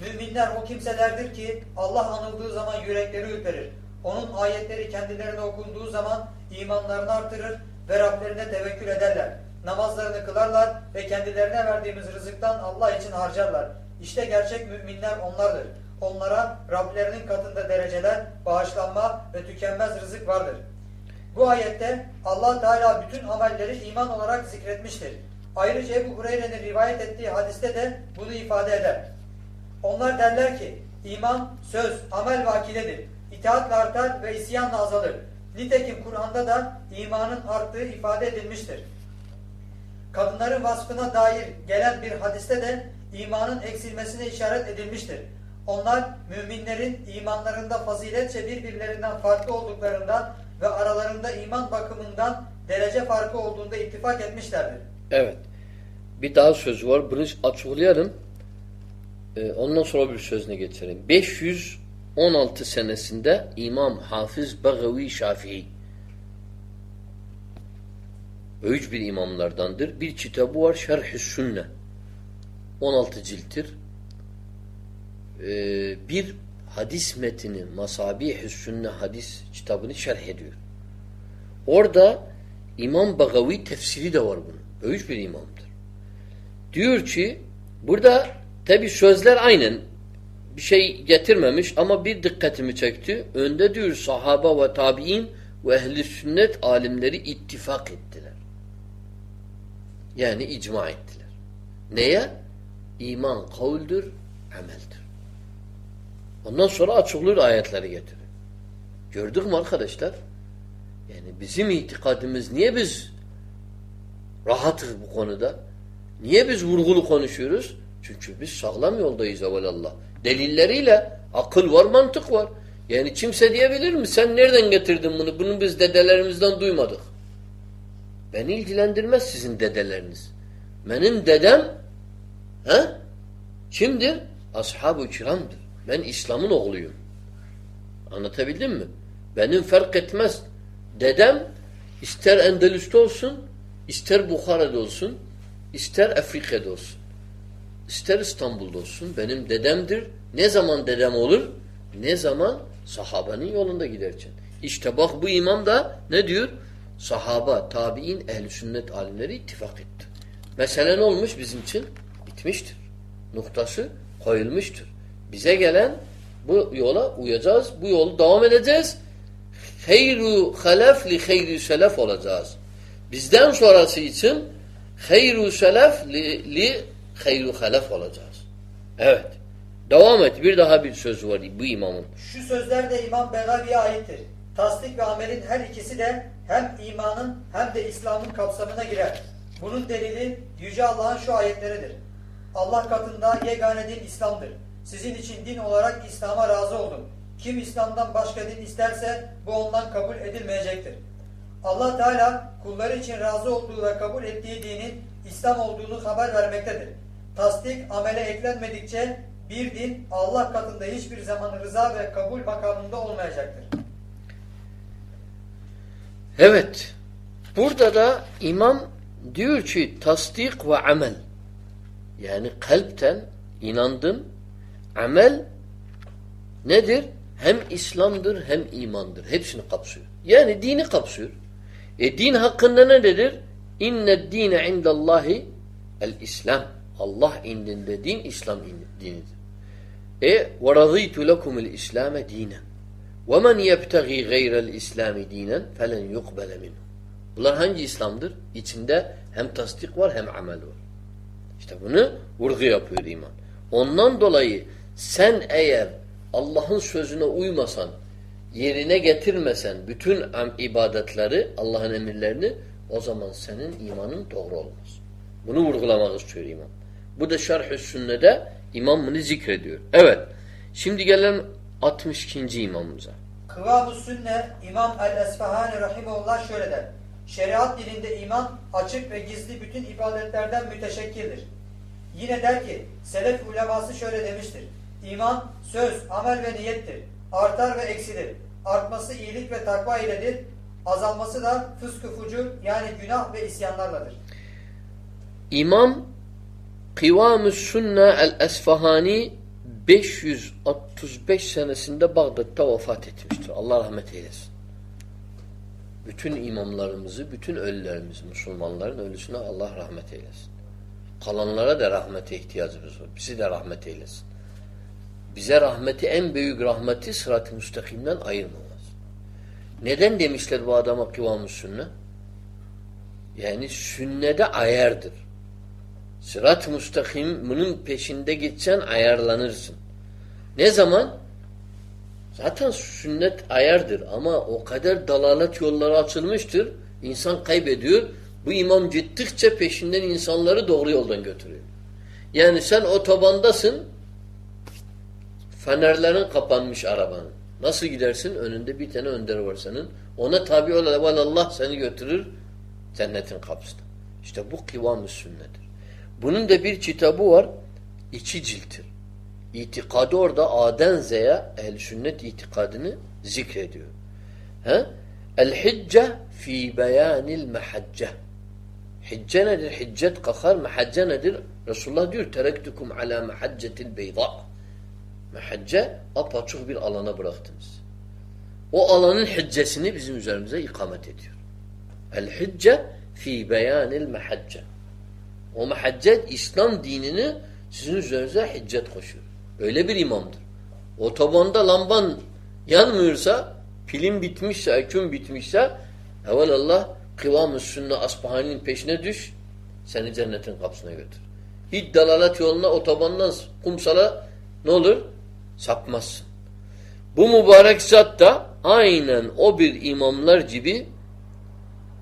Müminler o kimselerdir ki Allah anıldığı zaman yürekleri ürperir. Onun ayetleri kendilerine okunduğu zaman imanlarını artırır ve Rablerine tevekkül ederler. Namazlarını kılarlar ve kendilerine verdiğimiz rızıktan Allah için harcarlar. İşte gerçek müminler onlardır. Onlara Rablerinin katında dereceler, bağışlanma ve tükenmez rızık vardır. Bu ayette Allah Teala bütün amelleri iman olarak zikretmiştir. Ayrıca Ebu Hureyre'nin rivayet ettiği hadiste de bunu ifade eder. Onlar derler ki iman söz, amel ve akidedir. İtaatle artar ve isyanla azalır. Nitekim Kur'an'da da imanın arttığı ifade edilmiştir. Kadınların vasfına dair gelen bir hadiste de imanın eksilmesine işaret edilmiştir. Onlar müminlerin imanlarında faziletçe birbirlerinden farklı olduklarından ve aralarında iman bakımından derece farkı olduğunda ittifak etmişlerdir. Evet. Bir daha söz var. Bunu açıklayalım. Ee, ondan sonra bir sözüne geçelim. 516 senesinde İmam Hafız Bagavi Şafii Büyük bir imamlardandır. Bir kitabı var Şerh-i Sünne. 16 cilttir. Ee, bir hadis metini Masabih-i Sünne hadis kitabını şerh ediyor. Orada İmam Bagavi tefsiri de var bunun. Büyük bir imamdır. Diyor ki burada tabi sözler aynen bir şey getirmemiş ama bir dikkatimi çekti. Önde diyor sahaba ve tabi'in ve ehli sünnet alimleri ittifak ettiler. Yani icma ettiler. Neye? İman kavuldur, ameldir. Ondan sonra açıklıyor ayetleri getiriyor. Gördük mü arkadaşlar? Yani bizim itikadımız niye biz rahatız bu konuda? Niye biz vurgulu konuşuyoruz? Çünkü biz sağlam yoldayız evvelallah. Delilleriyle akıl var, mantık var. Yani kimse diyebilir mi? Sen nereden getirdin bunu? Bunu biz dedelerimizden duymadık. Beni ilgilendirmez sizin dedeleriniz. Benim dedem he? kimdir? Ashab-ı kiramdır. Ben İslam'ın oğluyum. Anlatabildim mi? Benim fark etmez. Dedem ister Endülüs'te olsun, ister Bukhara'da olsun, ister Afrika'da olsun, ister İstanbul'da olsun. Benim dedemdir. Ne zaman dedem olur? Ne zaman sahabenin yolunda giderken. İşte bak bu imam da ne diyor? Sahaba, tabi'in, ehl sünnet alimleri ittifak etti. Mesele ne olmuş bizim için? Bitmiştir. Noktası koyulmuştur. Bize gelen bu yola uyacağız. Bu yolu devam edeceğiz. Hayru halef li hayru selef olacağız. Bizden sonrası için hayru selef li, li hayru halef olacağız. Evet. Devam et. Bir daha bir söz var bu imamın. Şu sözler de İmam Begavi'ye aittir. Tasdik ve amelin her ikisi de hem imanın hem de İslam'ın kapsamına girer. Bunun delili Yüce Allah'ın şu ayetleridir. Allah katında yegane din İslam'dır. Sizin için din olarak İslam'a razı oldum. Kim İslam'dan başka din isterse bu ondan kabul edilmeyecektir. Allah Teala kulları için razı olduğu ve kabul ettiği dinin İslam olduğunu haber vermektedir. Tasdik amele eklenmedikçe bir din Allah katında hiçbir zaman rıza ve kabul makamında olmayacaktır. Evet. Burada da imam diyor ki tasdik ve amel. Yani kalpten inandın. Amel nedir? Hem İslam'dır hem imandır. Hepsini kapsıyor. Yani dini kapsıyor. E din hakkında ne nedir? İnned dine indallahi el İslam. Allah indinde din İslam dinidir. E ve radîtu lekumul İslame dinen. Ve men yebtagî gayrel İslami dinen felen yukbele minhu. Bunlar hangi İslam'dır? İçinde hem tasdik var hem amel var. İşte bunu vurgu yapıyor iman. Ondan dolayı sen eğer Allah'ın sözüne uymasan, yerine getirmesen bütün ibadetleri, Allah'ın emirlerini o zaman senin imanın doğru olmaz. Bunu vurgulamak istiyor imam. Bu da şerh-ü sünnede imam bunu zikrediyor. Evet. Şimdi gelelim 62. imamımıza. Kıvam-ı Sünne İmam el-Esfahani Rahimullah şöyle der. Şeriat dilinde iman açık ve gizli bütün ibadetlerden müteşekkildir. Yine der ki selef uleması şöyle demiştir. İman söz, amel ve niyettir. Artar ve eksilir. Artması iyilik ve takva iledir. Azalması da fıskı fucur yani günah ve isyanlarladır. İmam Kıvam-ı Sünne el-Esfahani 535 senesinde Bağdat'ta vefat etmiştir. Allah rahmet eylesin. Bütün imamlarımızı, bütün ölülerimizi, Müslümanların ölüsüne Allah rahmet eylesin. Kalanlara da rahmete ihtiyacımız var. Bizi de rahmet eylesin. Bize rahmeti, en büyük rahmeti sırat-ı müstakimden ayırmamaz. Neden demişler bu adama kıvam-ı sünne? Yani sünnede ayardır. Sırat-ı müstakim bunun peşinde gitsen ayarlanırsın. Ne zaman? Zaten sünnet ayardır ama o kadar dalalet yolları açılmıştır. İnsan kaybediyor. Bu imam gittikçe peşinden insanları doğru yoldan götürüyor. Yani sen otobandasın fenerlerin kapanmış arabanın. Nasıl gidersin? Önünde bir tane önder var senin. Ona tabi ol Allah seni götürür cennetin kapısına. İşte bu kıvam-ı sünnettir. Bunun da bir kitabı var. İki ciltir. İtikadı orada A'den Z'ye ehl sünnet itikadını zikrediyor. He? El-hicce fi beyanil mehacce. Hicce nedir? Hiccet kakar. Mehacce nedir? Resulullah diyor terektukum ala mehaccetil beyda. Mehacce apaçık bir alana bıraktınız. O alanın hiccesini bizim üzerimize ikamet ediyor. El-hicce fi beyanil mehacce. O mehaccet İslam dinini sizin üzerinize hiccet koşuyor. Öyle bir imamdır. Otobanda lamban yanmıyorsa, pilin bitmişse, eküm bitmişse Allah kıvam-ı sünne asbahaninin peşine düş, seni cennetin kapısına götür. Hiç dalalet yoluna otobandan kumsala ne olur? Sapmazsın. Bu mübarek zat da aynen o bir imamlar gibi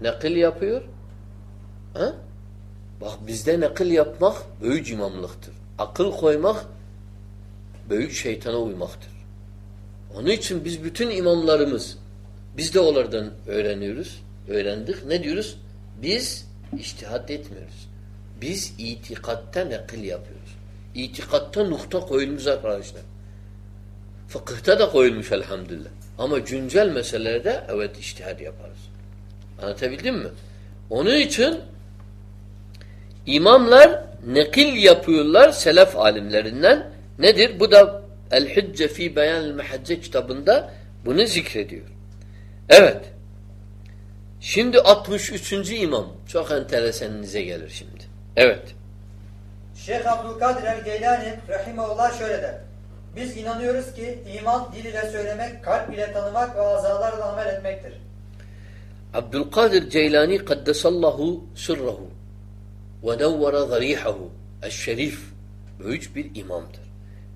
nakil yapıyor. Ha? Bak bizde nakil yapmak büyük imamlıktır. Akıl koymak büyük şeytana uymaktır. Onun için biz bütün imamlarımız biz de onlardan öğreniyoruz. Öğrendik. Ne diyoruz? Biz iştihat etmiyoruz. Biz itikatta nakil yapıyoruz. İtikatta nokta koyulmuş arkadaşlar. Fıkıhta da koyulmuş elhamdülillah. Ama güncel meselelerde evet iştihad yaparız. Anlatabildim mi? Onun için imamlar nekil yapıyorlar selef alimlerinden. Nedir? Bu da El-Hicce fi Beyanil Mehacce kitabında bunu zikrediyor. Evet. Şimdi 63. imam. Çok enteresanınıza gelir şimdi. Evet. Şeyh Abdülkadir el-Geylani Rahimahullah şöyle der. Biz inanıyoruz ki iman dil ile söylemek, kalp ile tanımak ve azalarla amel etmektir. Abdülkadir Ceylani kaddesallahu sırrahu ve nevvere zarihahu eşşerif büyük bir imamdır.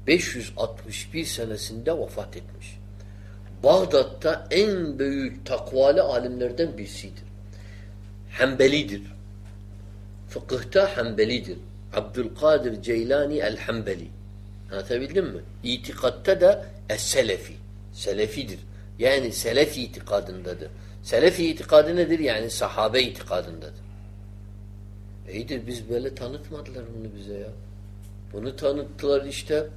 561 senesinde vefat etmiş. Bağdat'ta en büyük takvalı alimlerden birisidir. Hanbelidir. Fıkıhta Hanbelidir. Abdülkadir Ceylani el-Hanbeli. Anlatabildim mi? İtikatta da es-Selefi. Selefidir. Yani Selef itikadındadır. Selefi itikadı nedir? Yani sahabe itikadındadır. İyidir biz böyle tanıtmadılar bunu bize ya. Bunu tanıttılar işte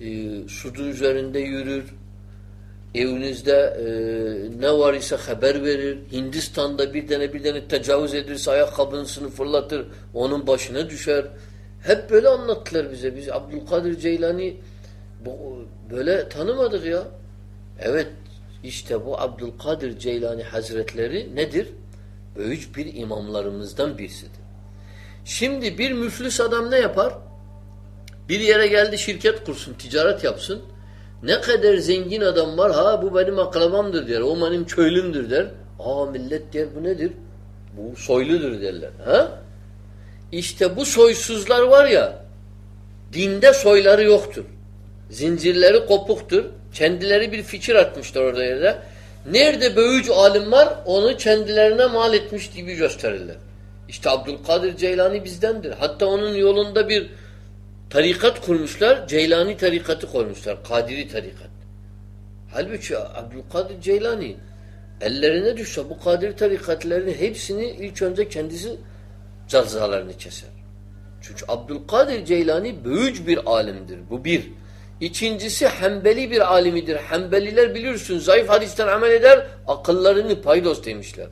e, sudu üzerinde yürür, evinizde e, ne var ise haber verir. Hindistan'da bir tane bir tane tecavüz edilirse ayakkabısını fırlatır, onun başına düşer. Hep böyle anlattılar bize. Biz Abdülkadir Ceylani böyle tanımadık ya. Evet işte bu Abdülkadir Ceylani Hazretleri nedir? Büyük bir imamlarımızdan birisidir. Şimdi bir müflis adam ne yapar? Bir yere geldi şirket kursun, ticaret yapsın. Ne kadar zengin adam var ha bu benim akrabamdır der. O benim köylümdür der. Aa millet der bu nedir? Bu soyludur derler. Ha? İşte bu soysuzlar var ya dinde soyları yoktur. Zincirleri kopuktur. Kendileri bir fikir atmışlar orada yerde. Nerede böyücü alim var onu kendilerine mal etmiş gibi gösterirler. İşte Abdülkadir Ceylani bizdendir. Hatta onun yolunda bir tarikat kurmuşlar. Ceylani tarikatı koymuşlar. Kadiri tarikat. Halbuki Abdülkadir Ceylani ellerine düşse bu Kadiri tarikatlarının hepsini ilk önce kendisi cezalarını keser. Çünkü Abdülkadir Ceylani büyük bir alimdir. Bu bir. İkincisi Hanbeli bir alimidir. Hanbeliler biliyorsun zayıf hadisten amel eder, akıllarını paydos demişler.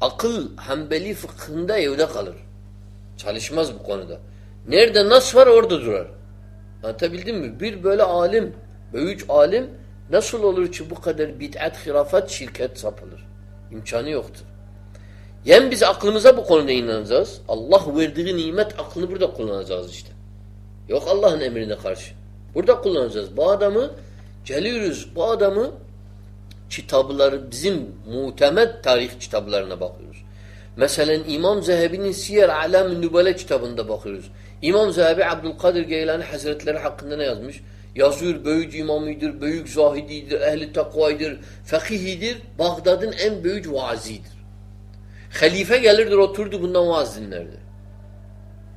Akıl Hanbeli fıkhında evde kalır. Çalışmaz bu konuda. Nerede nas var orada durar. Anlatabildim mi? Bir böyle alim, büyük alim nasıl olur ki bu kadar bid'at, hirafat, şirket sapılır? İmkanı yoktur. Yen biz aklımıza bu konuda inanacağız. Allah verdiği nimet aklını burada kullanacağız işte. Yok Allah'ın emrine karşı. Burada kullanacağız. Bu adamı geliyoruz. Bu adamı kitapları bizim muhtemet tarih kitaplarına bakıyoruz. Mesela İmam Zehebi'nin Siyer Alam-ı Nübele kitabında bakıyoruz. İmam Zehebi Abdülkadir Geylani Hazretleri hakkında ne yazmış? Yazıyor büyük imamıdır, büyük zahididir, ehli takvaydır, fakihidir, Bağdat'ın en büyük vaazidir. Halife gelirdir oturdu bundan vaaz dinlerdi.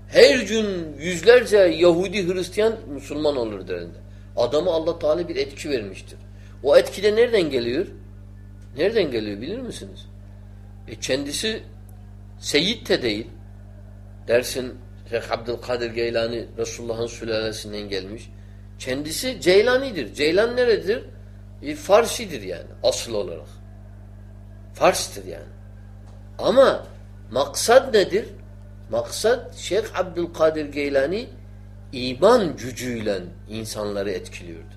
Her gün yüzlerce Yahudi, Hristiyan, Müslüman olur derinde. Adamı Allah Teala bir etki vermiştir. O etki de nereden geliyor? Nereden geliyor bilir misiniz? E kendisi Seyyid de değil. Dersin Şeyh Abdülkadir Geylani Resulullah'ın sülalesinden gelmiş. Kendisi Ceylani'dir. Ceylan neredir? E, Farsidir yani asıl olarak. Fars'tır yani. Ama maksat nedir? Maksat Şeyh Abdülkadir Geylani iman gücüyle insanları etkiliyordu.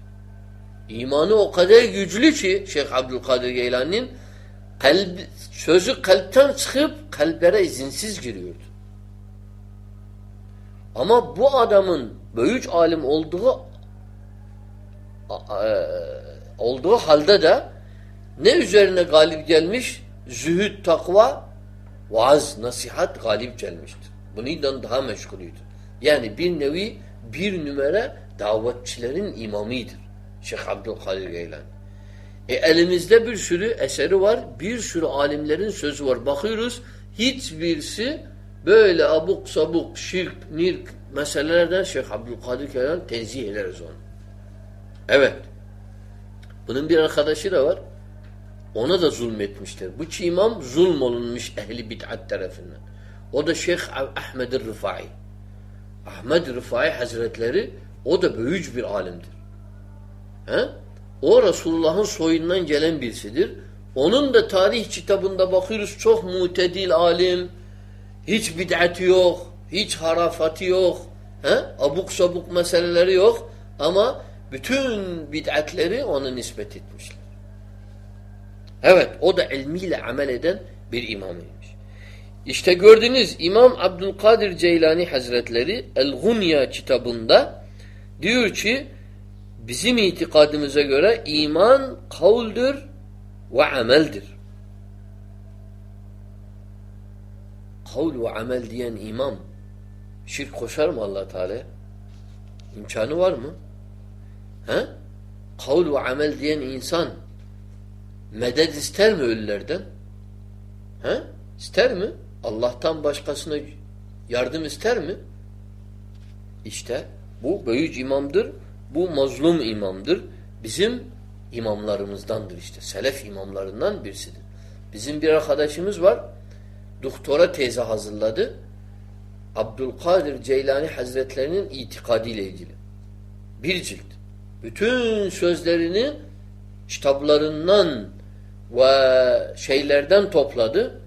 İmanı o kadar güçlü ki Şeyh Abdülkadir Geylani'nin kalb, sözü kalpten çıkıp kalplere izinsiz giriyordu. Ama bu adamın büyük alim olduğu e, olduğu halde de ne üzerine galip gelmiş? Zühd, takva, vaaz, nasihat galip gelmiştir. Bundan daha meşgulüydü. Yani bir nevi bir numara davetçilerin imamıdır. Şeyh Abdülkadir Geylani. E elimizde bir sürü eseri var. Bir sürü alimlerin sözü var. Bakıyoruz hiçbirisi böyle abuk sabuk, şirk, nirk meselelerden Şeyh Abdülkadir Geylani tenzih ederiz onu. Evet. Bunun bir arkadaşı da var. Ona da zulmetmişler. Bu imam zulm olunmuş ehli bid'at tarafından. O da Şeyh Ahmed Rıfai. Ahmed Rıfai Hazretleri o da büyük bir alimdir. He? O Resulullah'ın soyundan gelen birisidir. Onun da tarih kitabında bakıyoruz çok mutedil alim. Hiç bid'ati yok. Hiç harafatı yok. He? Abuk sabuk meseleleri yok. Ama bütün bid'atleri ona nispet etmişler. Evet o da ilmiyle amel eden bir imamıymış. İşte gördünüz İmam Abdülkadir Ceylani Hazretleri El-Gunya kitabında diyor ki bizim itikadımıza göre iman kavuldur ve ameldir. Kavl ve amel diyen imam şirk koşar mı allah Teala? İmkanı var mı? He? Kavl ve amel diyen insan medet ister mi ölülerden? He? İster mi? Allah'tan başkasına yardım ister mi? İşte bu büyük imamdır. Bu mazlum imamdır. Bizim imamlarımızdandır işte. Selef imamlarından birisidir. Bizim bir arkadaşımız var. Doktora teyze hazırladı. Abdülkadir Ceylani Hazretlerinin itikadiyle ilgili. Bir cilt. Bütün sözlerini kitaplarından ve şeylerden topladı.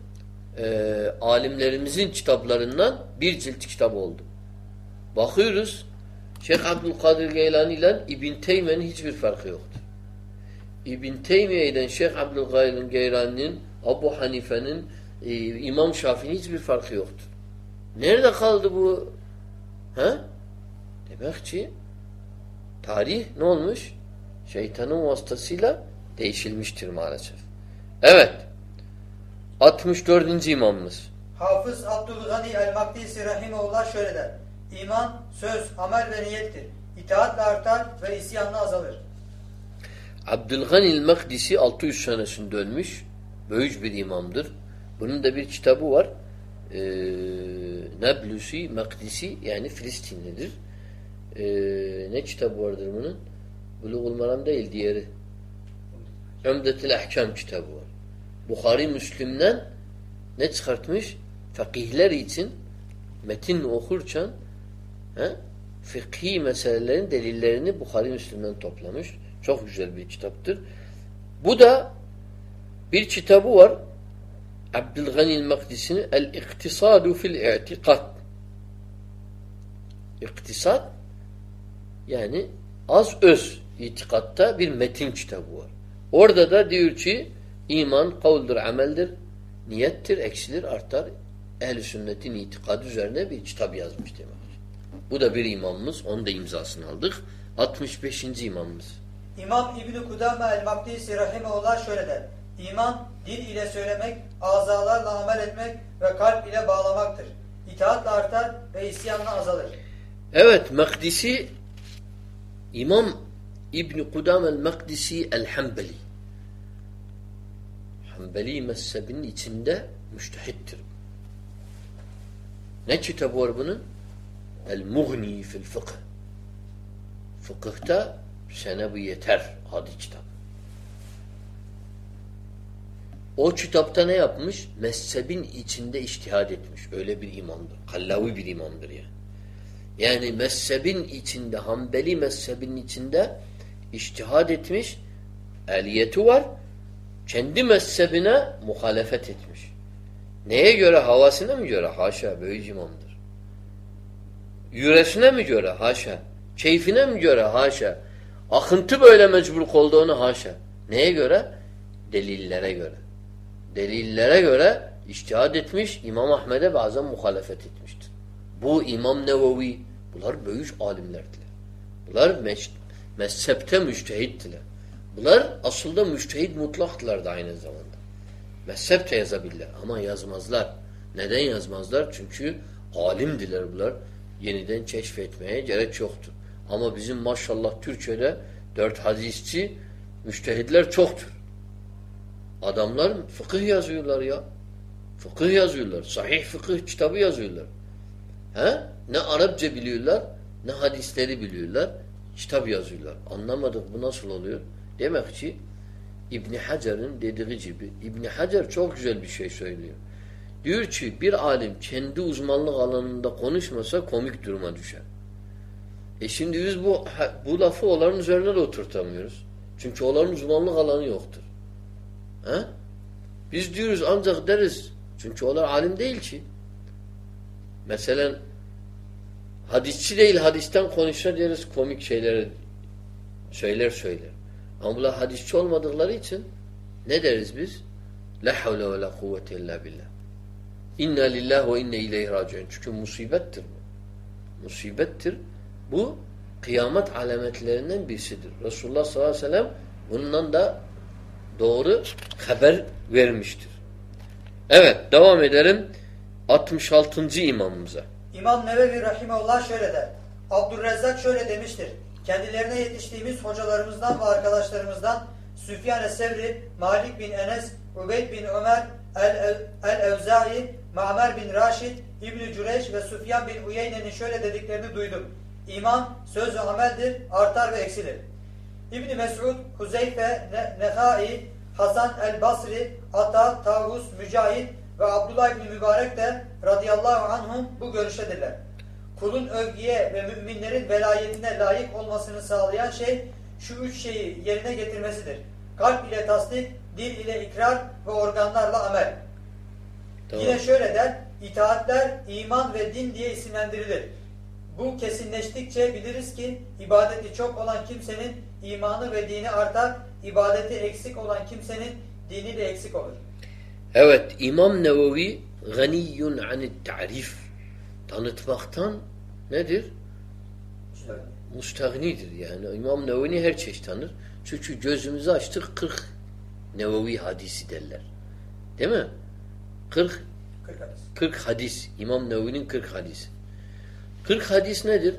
Ee, alimlerimizin kitaplarından bir cilt kitap oldu. Bakıyoruz Şeyh Abdülkadir Geylani ile İbn Teymiye'nin hiçbir farkı yoktur. İbn Teymiye ile Şeyh Abdülkadir Geylani'nin Abu Hanife'nin e, İmam Şafii'nin hiçbir farkı yoktur. Nerede kaldı bu? He? Demek ki tarih ne olmuş? Şeytanın vasıtasıyla değişilmiştir maalesef. Evet. 64. imamımız. Hafız Abdülgani el-Makdisi Rahimullah şöyle der. İman, söz, amel ve niyettir. İtaatle artar ve isyanla azalır. Abdülgani el-Makdisi 600 senesinde ölmüş. Böyük bir imamdır. Bunun da bir kitabı var. Ee, Neblusi, Makdisi yani Filistinlidir. Ee, ne kitabı vardır bunun? Bulugul Maram değil diğeri. Ümdetül Ahkam kitabı var. Bukhari Müslüm'den ne çıkartmış? Fakihler için metin okurken he, fıkhi meselelerin delillerini Bukhari Müslüm'den toplamış. Çok güzel bir kitaptır. Bu da bir kitabı var. Abdülgani el-Makdisi'nin El-İktisadu fil-İ'tikad. İktisat yani az öz itikatta bir metin kitabı var. Orada da diyor ki iman kavuldur, ameldir, niyettir, eksilir, artar. Ehl-i sünnetin itikadı üzerine bir kitap yazmış demek. Bu da bir imamımız. Onun da imzasını aldık. 65. imamımız. İmam İbn-i Kudame el-Makdisi Rahimullah şöyle der. İman, dil ile söylemek, azalarla amel etmek ve kalp ile bağlamaktır. İtaatle artar ve isyanla azalır. Evet, Makdisi İmam İbn Kudam el-Makdisi el-Hanbeli. Hanbeli mezhebinin içinde müştehittir. Ne kitabı var bunun? El-Mughni fil fıkh. Fıkıhta sene bu yeter hadi kitap. O kitapta ne yapmış? Mezhebin içinde iştihad etmiş. Öyle bir imamdır. Kallavi bir imamdır yani. Yani mezhebin içinde, Hanbeli mezhebinin içinde iştihad etmiş, eliyeti var, kendi mezhebine muhalefet etmiş. Neye göre? Havasına mı göre? Haşa, böyle imamdır. Yüresine mi göre? Haşa. Keyfine mi göre? Haşa. Akıntı böyle mecbur olduğunu haşa. Neye göre? Delillere göre. Delillere göre iştihad etmiş, İmam Ahmed'e bazen muhalefet etmiştir. Bu İmam Nevevi, bunlar büyük alimlerdiler. Bunlar mezhepte müştehittiler. Bunlar aslında müştehit mutlaktılar da aynı zamanda. Mezhep de yazabilirler ama yazmazlar. Neden yazmazlar? Çünkü alimdiler bunlar. Yeniden keşfetmeye gerek yoktur. Ama bizim maşallah Türkiye'de dört hadisçi müştehitler çoktur. Adamlar fıkıh yazıyorlar ya. Fıkıh yazıyorlar. Sahih fıkıh kitabı yazıyorlar. He? Ne Arapça biliyorlar, ne hadisleri biliyorlar. Kitap yazıyorlar. Anlamadık bu nasıl oluyor? Demek ki İbni Hacer'in dediği gibi İbni Hacer çok güzel bir şey söylüyor. Diyor ki bir alim kendi uzmanlık alanında konuşmasa komik duruma düşer. E şimdi biz bu bu lafı onların üzerine de oturtamıyoruz. Çünkü onların uzmanlık alanı yoktur. He? Biz diyoruz ancak deriz. Çünkü onlar alim değil ki. Mesela hadisçi değil hadisten konuşsa deriz komik şeyleri söyler söyler. Ama bunlar hadisçi olmadıkları için ne deriz biz? La havle ve la kuvvete illa billah. İnna lillahi ve inne ileyhi raciun. Çünkü musibettir bu. Musibettir. Bu kıyamet alametlerinden birisidir. Resulullah sallallahu aleyhi ve sellem bundan da doğru haber vermiştir. Evet devam edelim. 66. imamımıza. İmam Nevevi Rahimullah şöyle der. Abdurrezzak şöyle demiştir. Kendilerine yetiştiğimiz hocalarımızdan ve arkadaşlarımızdan Süfyan Sevri, Malik bin Enes, Ubeyd bin Ömer, El-Evzai, Ma'mer bin Raşid, İbn-i Cüreyş ve Süfyan bin Uyeyne'nin şöyle dediklerini duydum. İman söz ve ameldir, artar ve eksilir. İbn Mesud, Huzeyfe, Nehai, Hasan el-Basri, Ata, Tavus, Mücahit ve Abdullah ibn Mübarek de radıyallahu anhum bu görüştedirler. Kulun övgüye ve müminlerin velayetine layık olmasını sağlayan şey şu üç şeyi yerine getirmesidir. Kalp ile tasdik, dil ile ikrar ve organlarla amel. Tamam. Yine şöyle der, itaatler iman ve din diye isimlendirilir. Bu kesinleştikçe biliriz ki ibadeti çok olan kimsenin imanı ve dini artar, ibadeti eksik olan kimsenin dini de eksik olur. Evet İmam Nevevi ganiyyun anit ta'rif tanıtmaktan nedir? Müstahnidir yani. İmam Nevevi her çeşit tanır. Çünkü gözümüzü açtık 40 Nevevi hadisi derler. Değil mi? 40 Kırk hadis. 40 hadis. İmam Nevevi'nin 40 hadis. 40 hadis nedir?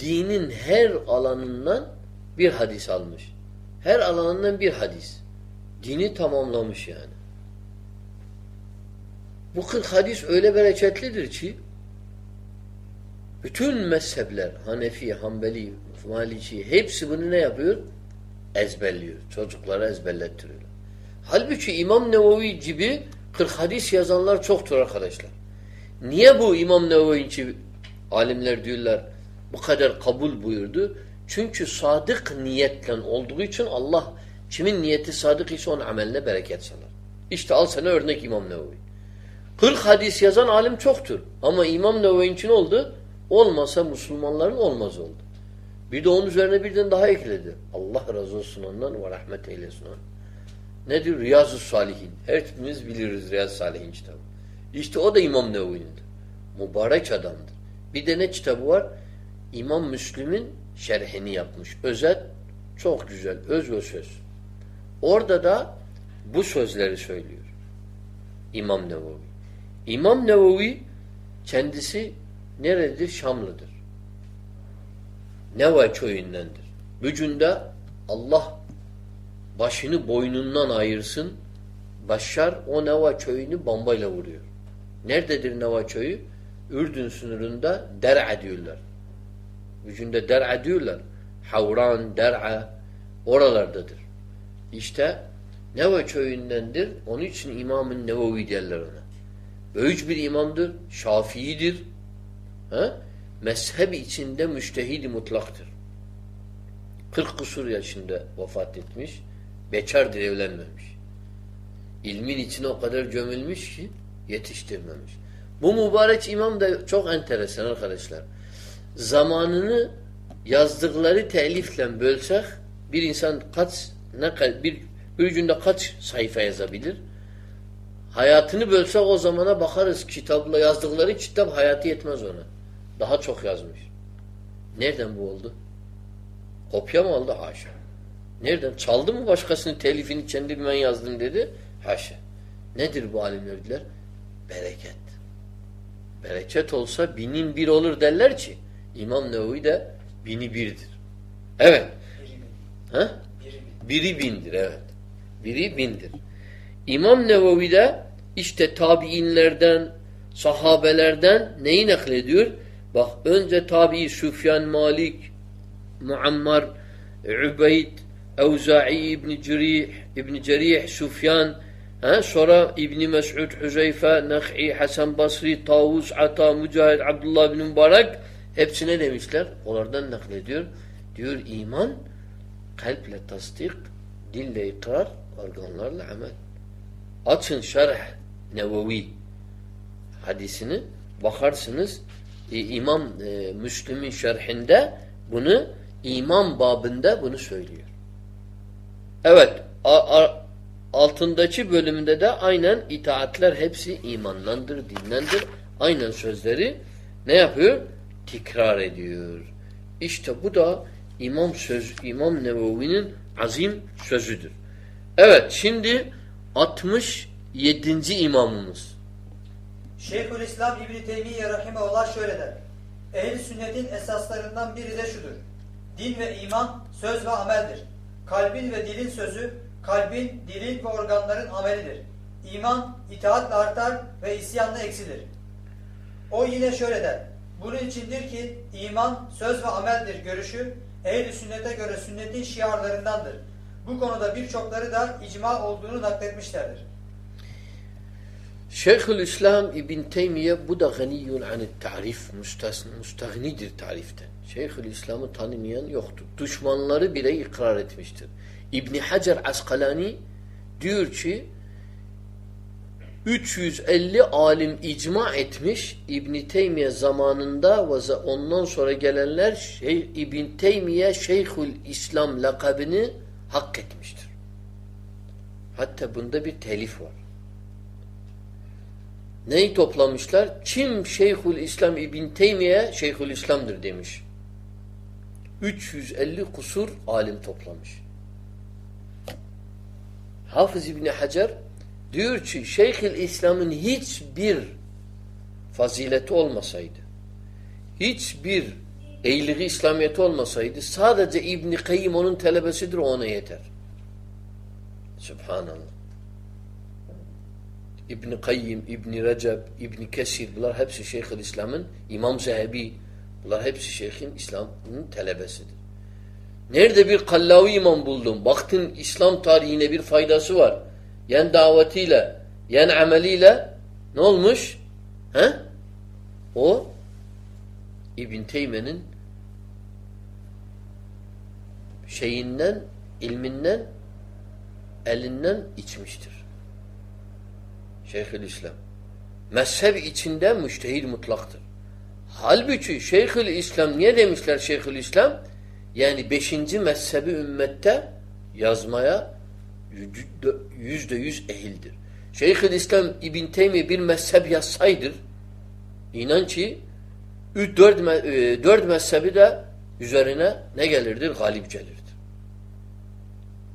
Dinin her alanından bir hadis almış. Her alanından bir hadis. Dini tamamlamış yani. Bu 40 hadis öyle bereketlidir ki bütün mezhepler Hanefi, Hanbeli, Maliki hepsi bunu ne yapıyor? Ezberliyor. Çocuklara ezberlettiriyor. Halbuki İmam Nevevi gibi 40 hadis yazanlar çoktur arkadaşlar. Niye bu İmam Nevevi gibi alimler diyorlar bu kadar kabul buyurdu? Çünkü sadık niyetle olduğu için Allah kimin niyeti sadık ise onun ameline bereket salar. İşte al sana örnek İmam Nevevi. 40 hadis yazan alim çoktur. Ama İmam Nevevi'nin için oldu. Olmasa Müslümanların olmaz oldu. Bir de onun üzerine birden daha ekledi. Allah razı olsun ondan ve rahmet eylesin ona. Ne diyor? Riyazu Salihin. Hepimiz biliriz Riyazu Salihin kitabı. İşte o da İmam Nevevi'nindir. Mübarek adamdır. Bir de ne kitabı var? İmam Müslim'in şerhini yapmış. Özet çok güzel. Öz ve söz. Orada da bu sözleri söylüyor. İmam Nevevi. İmam Nevevi kendisi nerededir? Şamlıdır. Neva köyündendir. Bücünde Allah başını boynundan ayırsın. Başar o Neva köyünü bombayla vuruyor. Nerededir Neva köyü? Ürdün sınırında Der'a diyorlar. Bücünde Der'a diyorlar. Havran, Der'a oralardadır. İşte Neva köyündendir. Onun için İmam-ı Nevevi derler ona. Böyüc bir imamdır. Şafii'dir. Ha? Mezhep içinde müştehidi mutlaktır. 40 kusur yaşında vefat etmiş. Bekardır evlenmemiş. İlmin içine o kadar gömülmüş ki yetiştirmemiş. Bu mübarek imam da çok enteresan arkadaşlar. Zamanını yazdıkları telifle bölsek bir insan kaç ne bir, bir günde kaç sayfa yazabilir? Hayatını bölsek o zamana bakarız kitapla yazdıkları kitap hayatı yetmez ona. Daha çok yazmış. Nereden bu oldu? Kopya mı aldı? Haşa. Nereden? Çaldı mı başkasının telifini kendi ben yazdım dedi? Haşa. Nedir bu alimler dediler? Bereket. Bereket olsa binin bir olur derler ki İmam Nevevi de bini birdir. Evet. Biri bin. Ha? Biri bindir evet. Biri bindir. İmam Nevevi de işte tabiinlerden, sahabelerden neyi naklediyor? Bak önce tabi Süfyan Malik, Muammar, Übeyd, Evza'i İbni Cerih, İbni Cerih, Süfyan, ha? sonra İbni Mes'ud, Hüzeyfe, Nek'i, Hasan Basri, Tavus, Ata, Mücahid, Abdullah bin Mübarek hepsine demişler. Onlardan naklediyor. Diyor iman kalple tasdik, dille ikrar, organlarla amel. Açın şerh Nevevi hadisini bakarsınız İmam e, Müslim'in şerhinde bunu iman babında bunu söylüyor. Evet a, a, altındaki bölümde de aynen itaatler hepsi imandandır, dinlendir. Aynen sözleri ne yapıyor? Tekrar ediyor. İşte bu da İmam söz İmam Nevevi'nin azim sözüdür. Evet şimdi 67. imamımız. Şeyhülislam İbni Teymiye Rahimahullah şöyle der. Ehl-i sünnetin esaslarından biri de şudur. Din ve iman söz ve ameldir. Kalbin ve dilin sözü, kalbin, dilin ve organların amelidir. İman itaatle artar ve isyanla eksilir. O yine şöyle der. Bunun içindir ki iman söz ve ameldir görüşü ehl-i sünnete göre sünnetin şiarlarındandır. Bu konuda birçokları da icma olduğunu nakletmişlerdir. Şeyhül İslam İbn Teymiye bu da ganiyun anit tarif müstahnidir tariften. Şeyhül İslam'ı tanımayan yoktur. Düşmanları bile ikrar etmiştir. İbn Hacer Askalani diyor ki 350 alim icma etmiş İbn Teymiye zamanında ve ondan sonra gelenler şey, İbn Teymiye Şeyhül İslam lakabını hak etmiştir. Hatta bunda bir telif var. Neyi toplamışlar? Kim Şeyhül İslam İbn Teymiye Şeyhül İslam'dır demiş. 350 kusur alim toplamış. Hafız İbni Hacer diyor ki Şeyhül İslam'ın hiçbir fazileti olmasaydı, hiçbir eğiliği İslamiyeti olmasaydı sadece İbni Kayyim onun talebesidir ona yeter. Subhanallah. İbni Kayyim, İbni Recep, İbni Kesir bunlar hepsi Şeyhül İslam'ın İmam Zehebi bunlar hepsi Şeyh'in İslam'ın talebesidir. Nerede bir kallavi imam buldum? Baktın İslam tarihine bir faydası var. Yen davetiyle, yen ameliyle ne olmuş? He? O İbn Teymiye'nin şeyinden, ilminden, elinden içmiştir. Şeyhülislam. Mezhep içinde müştehid mutlaktır. Halbuki Şeyhülislam niye demişler Şeyhülislam? Yani beşinci mezhebi ümmette yazmaya yüzde yüz ehildir. Şeyhülislam İbn Teymi bir mezhep yazsaydır inan ki dört, e, dört mezhebi de üzerine ne gelirdir? Galip gelirdir.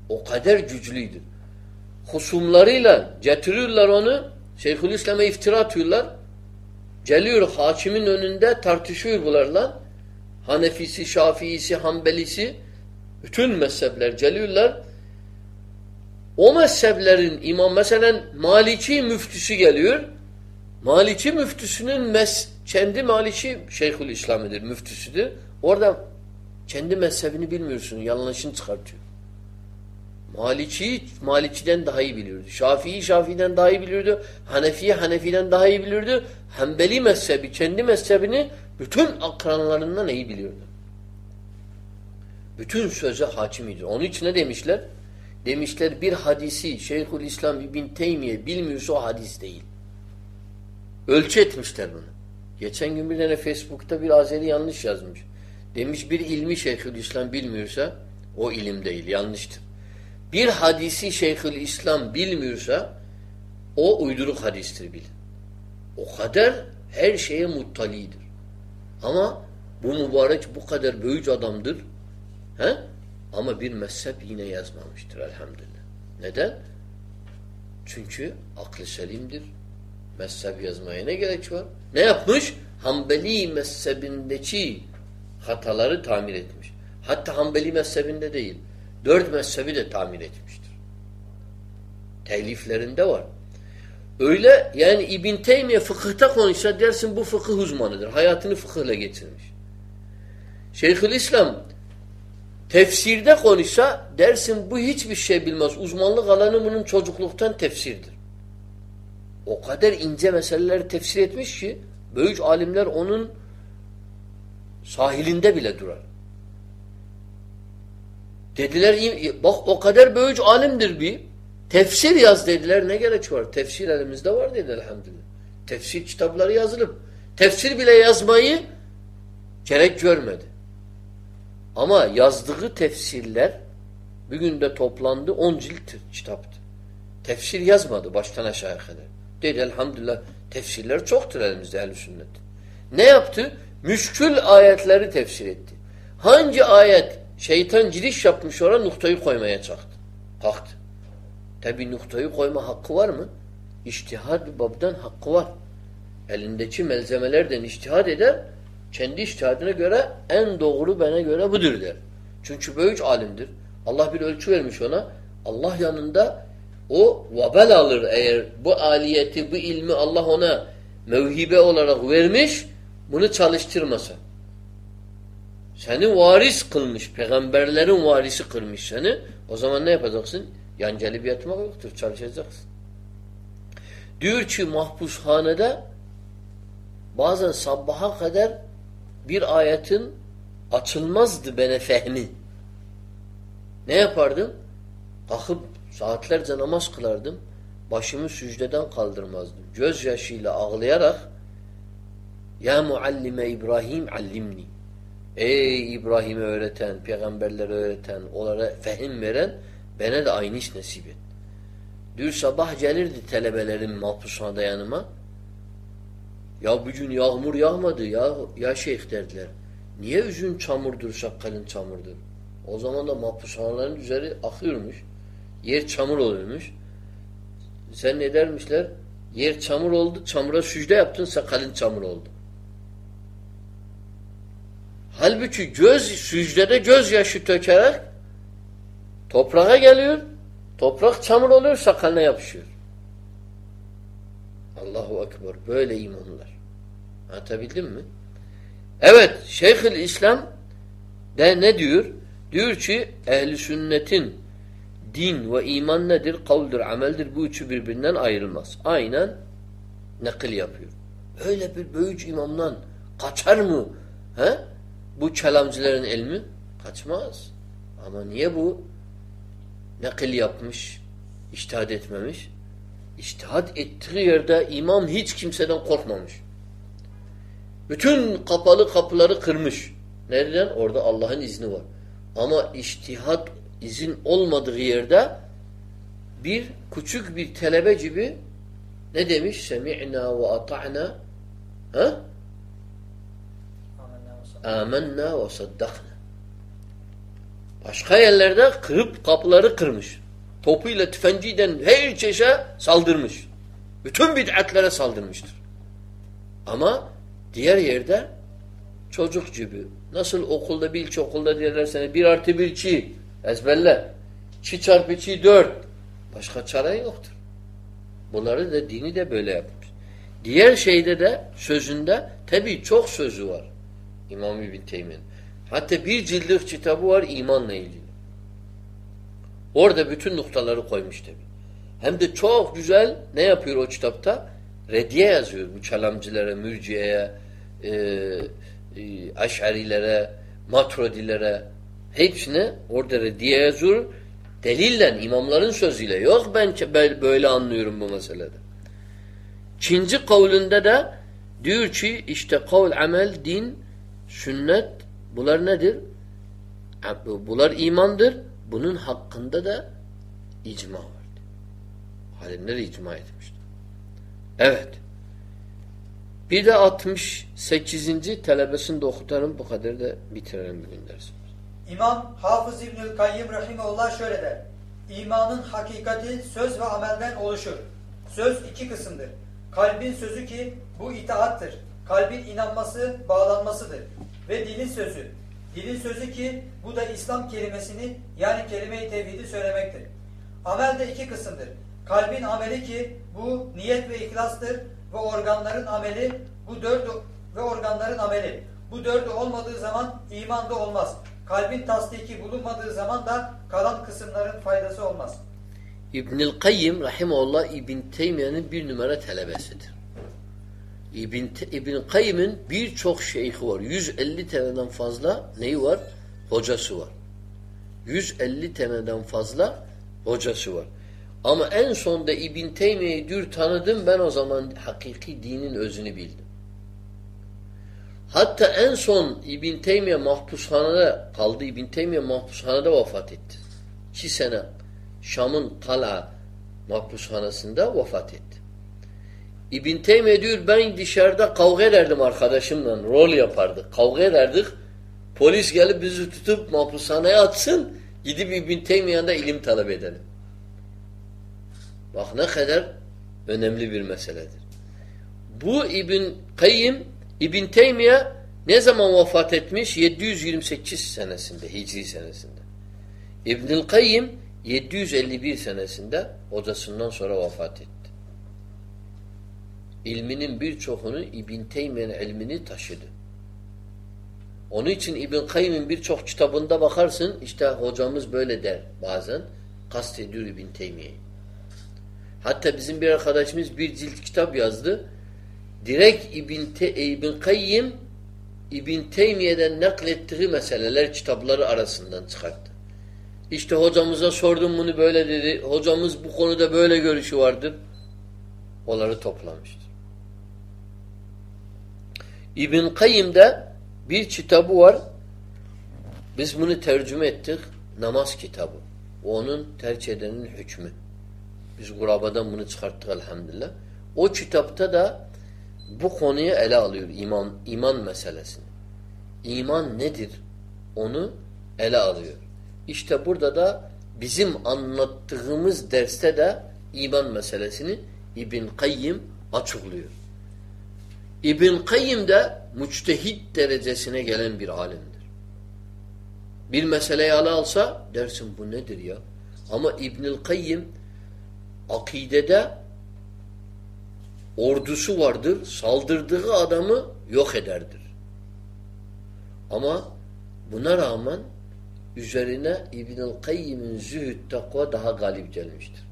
O kadar güçlüydür. Husumlarıyla getiriyorlar onu Şeyhülislam'a iftira atıyorlar. Geliyor hakimin önünde tartışıyor bunlarla. Hanefisi, Şafiisi, Hanbelisi bütün mezhepler geliyorlar. O mezheplerin imam mesela Maliki müftüsü geliyor. Maliki müftüsünün mes kendi Maliki Şeyhül İslam'ıdır, müftüsüdür. Orada kendi mezhebini bilmiyorsun, yanlışını çıkartıyor. Maliki Maliki'den daha iyi biliyordu. Şafii Şafii'den daha iyi biliyordu. Hanefi Hanefi'den daha iyi biliyordu. Hanbeli mezhebi kendi mezhebini bütün akranlarından iyi biliyordu. Bütün söze hakimidir. Onun için ne demişler? Demişler bir hadisi Şeyhül İslam İbn Teymiye bilmiyorsa o hadis değil. Ölçü etmişler bunu. Geçen gün bir tane Facebook'ta bir Azeri yanlış yazmış. Demiş bir ilmi Şeyhül İslam bilmiyorsa o ilim değil, yanlıştır. Bir hadisi Şeyhül İslam bilmiyorsa o uyduruk hadistir bil. O kadar her şeye muttalidir. Ama bu mübarek bu kadar büyük adamdır. He? Ama bir mezhep yine yazmamıştır elhamdülillah. Neden? Çünkü aklı selimdir. Mezhep yazmaya ne gerek var? Ne yapmış? Hanbeli mezhebindeki hataları tamir etmiş. Hatta Hanbeli mezhebinde değil. Dört mezhebi de tamir etmiştir. Teliflerinde var. Öyle yani İbn Teymiye fıkıhta konuşsa dersin bu fıkıh uzmanıdır. Hayatını fıkıhla geçirmiş. Şeyhülislam tefsirde konuşsa dersin bu hiçbir şey bilmez. Uzmanlık alanı bunun çocukluktan tefsirdir. O kadar ince meseleleri tefsir etmiş ki büyük alimler onun sahilinde bile durar. Dediler bak o kadar büyük alimdir bir. Tefsir yaz dediler. Ne gerek var? Tefsir elimizde var dedi elhamdülillah. Tefsir kitapları yazılıp tefsir bile yazmayı gerek görmedi. Ama yazdığı tefsirler bugün de toplandı 10 cilt kitaptı. Tefsir yazmadı baştan aşağıya kadar. Dedi elhamdülillah tefsirler çoktur elimizde ehl sünnet. Ne yaptı? Müşkül ayetleri tefsir etti. Hangi ayet şeytan giriş yapmış oraya noktayı koymaya çaktı. Kalktı. Tabi noktayı koyma hakkı var mı? İçtihad babdan hakkı var. Elindeki malzemelerden iştihad eder, kendi iştihadına göre en doğru bana göre budur der. Çünkü büyük alimdir. Allah bir ölçü vermiş ona. Allah yanında o vebel alır eğer bu aliyeti, bu ilmi Allah ona mevhibe olarak vermiş, bunu çalıştırmasa. Seni varis kılmış. Peygamberlerin varisi kılmış seni. O zaman ne yapacaksın? Yan gelip yatmak yoktur. Çalışacaksın. Diyor ki mahpushanede bazen sabaha kadar bir ayetin açılmazdı bana fehmi. Ne yapardım? Kalkıp saatlerce namaz kılardım. Başımı sücdeden kaldırmazdım. Gözyaşıyla ağlayarak Ya muallime İbrahim allimni. Ey İbrahim'e öğreten, peygamberlere öğreten, onlara fehim veren bana da aynı iş nasip et. Dür sabah gelirdi talebelerin mahpushanede yanıma. Ya bugün yağmur yağmadı ya, ya şeyh derdiler. Niye üzün çamurdur, sakalın çamurdur? O zaman da mahpushanelerin üzeri akıyormuş. Yer çamur oluyormuş. Sen ne dermişler? Yer çamur oldu, çamura sücde yaptın, sakalın çamur oldu. Halbuki göz, sücdede gözyaşı tökerek toprağa geliyor. Toprak çamur oluyor, sakalına yapışıyor. Allahu Ekber. Böyle imanlar. Anlatabildim mi? Evet, Şeyhül İslam de ne diyor? Diyor ki ehli sünnetin din ve iman nedir? Kavldir, ameldir. Bu üçü birbirinden ayrılmaz. Aynen nakil yapıyor. Öyle bir büyük imamdan kaçar mı? He? Bu kelamcıların ilmi kaçmaz. Ama niye bu? Nakil yapmış, iştihad etmemiş. İştihad ettiği yerde imam hiç kimseden korkmamış. Bütün kapalı kapıları kırmış. Nereden? Orada Allah'ın izni var. Ama iştihat izin olmadığı yerde bir küçük bir talebe gibi ne demiş? Semi'na ve ata'na ha? Amenna ve saddakna. Başka yerlerde kırıp kapıları kırmış. Topuyla tüfenciyle her çeşe saldırmış. Bütün bid'atlere saldırmıştır. Ama diğer yerde çocuk gibi. Nasıl okulda bir okulda diyorlar sana bir artı bir çi ezberle. Çi çarpı çi dört. Başka çare yoktur. Bunları da dini de böyle yapmış. Diğer şeyde de sözünde tabi çok sözü var. İmam İbn Teymiye'nin. Hatta bir cildik kitabı var imanla ilgili. Orada bütün noktaları koymuş tabi. Hem de çok güzel ne yapıyor o kitapta? Rediye yazıyor bu çalamcılara, mürciyeye, e, e, aşarilere, matrodilere hepsine orada rediye yazıyor. Delille, imamların sözüyle. Yok ben böyle anlıyorum bu meselede. İkinci kavlinde de diyor ki işte kavl, amel, din, sünnet bunlar nedir? Bunlar imandır. Bunun hakkında da icma var. Alimler icma etmiştir. Evet. Bir de 68. talebesini de okutalım. Bu kadar da bitirelim bugün dersimiz. İmam Hafız İbnül Kayyım Rahimullah şöyle der. İmanın hakikati söz ve amelden oluşur. Söz iki kısımdır. Kalbin sözü ki bu itaattır. Kalbin inanması, bağlanmasıdır. Ve dilin sözü. Dilin sözü ki bu da İslam kelimesini yani kelime-i tevhidi söylemektir. Amel de iki kısımdır. Kalbin ameli ki bu niyet ve ihlastır ve organların ameli bu dördü ve organların ameli. Bu dördü olmadığı zaman iman da olmaz. Kalbin tasdiki bulunmadığı zaman da kalan kısımların faydası olmaz. İbnül Kayyim rahimahullah İbn Teymiye'nin bir numara talebesidir. İbn, İbn Kayyim'in birçok şeyhi var. 150 taneden fazla neyi var? Hocası var. 150 taneden fazla hocası var. Ama en sonda İbn Teymiye'yi dür tanıdım ben o zaman hakiki dinin özünü bildim. Hatta en son İbn Teymiye mahpushanede kaldı. İbn Teymiye mahpushanede vefat etti. İki sene Şam'ın Kala mahpushanesinde vefat etti. İbn Teymiye diyor ben dışarıda kavga ederdim arkadaşımla. Rol yapardık. Kavga ederdik. Polis gelip bizi tutup mahpushaneye atsın. Gidip İbn Teymiye'de ilim talep edelim. Bak ne kadar önemli bir meseledir. Bu İbn Kayyim İbn Teymiye ne zaman vefat etmiş? 728 senesinde, Hicri senesinde. İbnül Kayyim 751 senesinde hocasından sonra vefat etti. İlminin birçokunu İbn Teymiye'nin ilmini taşıdı. Onun için İbn Kayyim'in birçok kitabında bakarsın işte hocamız böyle der bazen. Kastediyor İbn Teymiye'yi. Hatta bizim bir arkadaşımız bir cilt kitap yazdı. Direkt İbn, Te İbn Kayyim İbn Teymiye'den naklettiği meseleler kitapları arasından çıkarttı. İşte hocamıza sordum bunu böyle dedi. Hocamız bu konuda böyle görüşü vardır. Onları toplamıştır. İbn Kayyim'de bir kitabı var. Biz bunu tercüme ettik. Namaz kitabı. Onun tercih edenin hükmü. Biz gurabadan bunu çıkarttık elhamdülillah. O kitapta da bu konuyu ele alıyor iman iman meselesini. İman nedir? Onu ele alıyor. İşte burada da bizim anlattığımız derste de iman meselesini İbn Kayyim açıklıyor. İbn Kayyim de müçtehit derecesine gelen bir alimdir. Bir meseleyi ele alsa dersin bu nedir ya? Ama İbnül Kayyim akidede ordusu vardır. Saldırdığı adamı yok ederdir. Ama buna rağmen üzerine İbnül Kayyim'in zühd takva daha galip gelmiştir.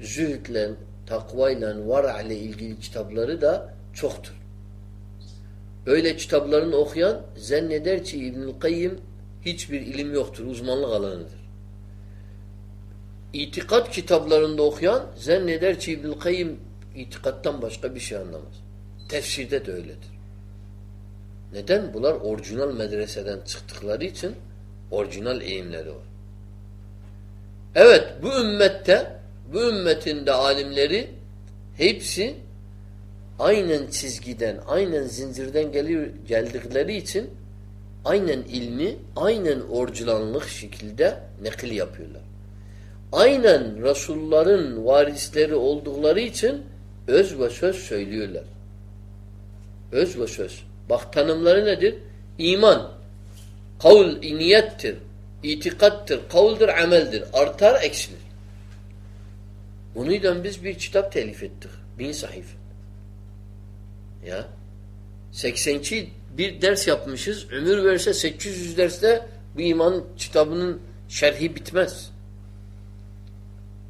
Zühdle, takvayla, vara ile ilgili kitapları da çoktur. Öyle kitaplarını okuyan zanneder ki İbnül Kayyim hiçbir ilim yoktur, uzmanlık alanıdır. İtikat kitaplarında okuyan zanneder ki İbnül Kayyim itikattan başka bir şey anlamaz. Tefsirde de öyledir. Neden? Bunlar orijinal medreseden çıktıkları için orijinal eğimleri var. Evet bu ümmette bu ümmetin de alimleri hepsi aynen çizgiden, aynen zincirden geliyor, geldikleri için aynen ilmi, aynen orijinallık şekilde nekil yapıyorlar. Aynen Resulların varisleri oldukları için öz ve söz söylüyorlar. Öz ve söz. Bak tanımları nedir? İman, kavl, niyettir, itikattır, kavuldur, ameldir. Artar, eksilir. Bunuyla biz bir kitap telif ettik. Bin sayfa. Ya. 82 bir ders yapmışız. Ömür verse 800 derste bu iman kitabının şerhi bitmez.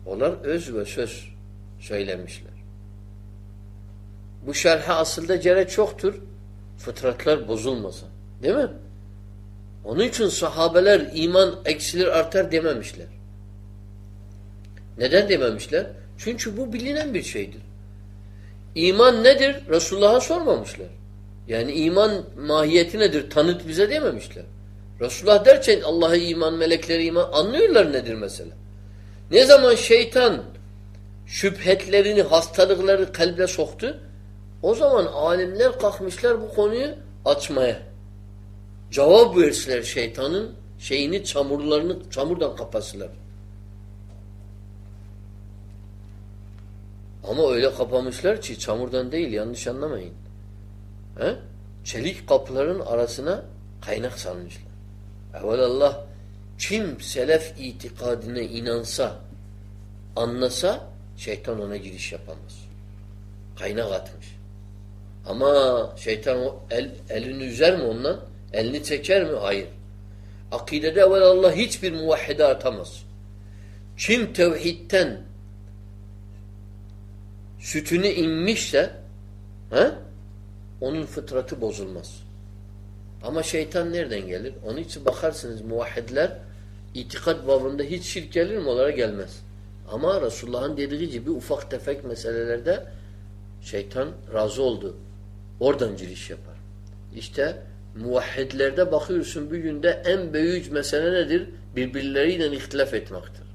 Onlar öz ve söz söylemişler. Bu şerhe aslında gerek çoktur. Fıtratlar bozulmasa. Değil mi? Onun için sahabeler iman eksilir artar dememişler. Neden dememişler? Çünkü bu bilinen bir şeydir. İman nedir? Resulullah'a sormamışlar. Yani iman mahiyeti nedir? Tanıt bize dememişler. Resulullah derken Allah'a iman, melekleri iman anlıyorlar nedir mesela. Ne zaman şeytan şüphetlerini, hastalıkları kalbe soktu, o zaman alimler kalkmışlar bu konuyu açmaya. Cevap versiler şeytanın şeyini, çamurlarını çamurdan kapasılar. Ama öyle kapamışlar ki çamurdan değil yanlış anlamayın. He? Çelik kapıların arasına kaynak salmışlar. Evvelallah kim selef itikadine inansa, anlasa şeytan ona giriş yapamaz. Kaynak atmış. Ama şeytan el, elini üzer mi ondan? Elini çeker mi? Hayır. Akidede evvelallah hiçbir muvahhide atamaz. Kim tevhidten sütünü inmişse he, onun fıtratı bozulmaz. Ama şeytan nereden gelir? Onun için bakarsınız muvahhidler itikat babında hiç şirk gelir mi? Onlara gelmez. Ama Resulullah'ın dediği gibi ufak tefek meselelerde şeytan razı oldu. Oradan giriş yapar. İşte muvahhidlerde bakıyorsun bir günde en büyük mesele nedir? Birbirleriyle ihtilaf etmektir.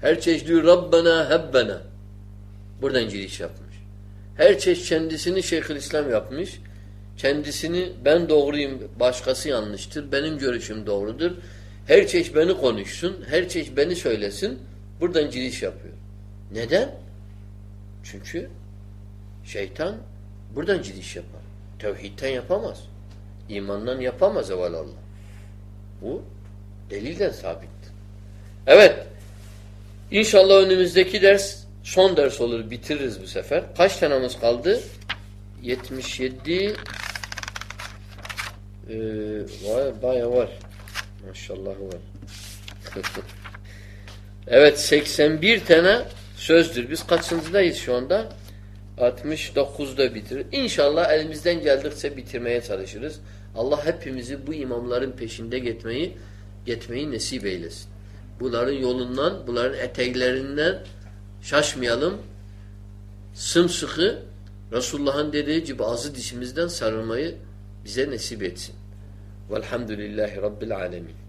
Her çeşit diyor Rabbena hebbena. Buradan giriş yapmış. Her çeşit kendisini Şeyhülislam yapmış. Kendisini ben doğruyum, başkası yanlıştır, benim görüşüm doğrudur. Her çeşit beni konuşsun, her çeşit beni söylesin. Buradan giriş yapıyor. Neden? Çünkü şeytan buradan giriş yapar. Tevhidten yapamaz. İmandan yapamaz evvelallah. Bu delilden sabittir. Evet. İnşallah önümüzdeki ders son ders olur. Bitiririz bu sefer. Kaç tanemiz kaldı? 77 ee, var, bayağı var. Maşallah var. evet 81 tane sözdür. Biz kaçıncıdayız şu anda? 69'da bitirir. İnşallah elimizden geldikçe bitirmeye çalışırız. Allah hepimizi bu imamların peşinde gitmeyi gitmeyi nasip eylesin. Bunların yolundan, bunların eteklerinden şaşmayalım. Sımsıkı Resulullah'ın dediği gibi azı dişimizden sarılmayı bize nasip etsin. Velhamdülillahi Rabbil alemin.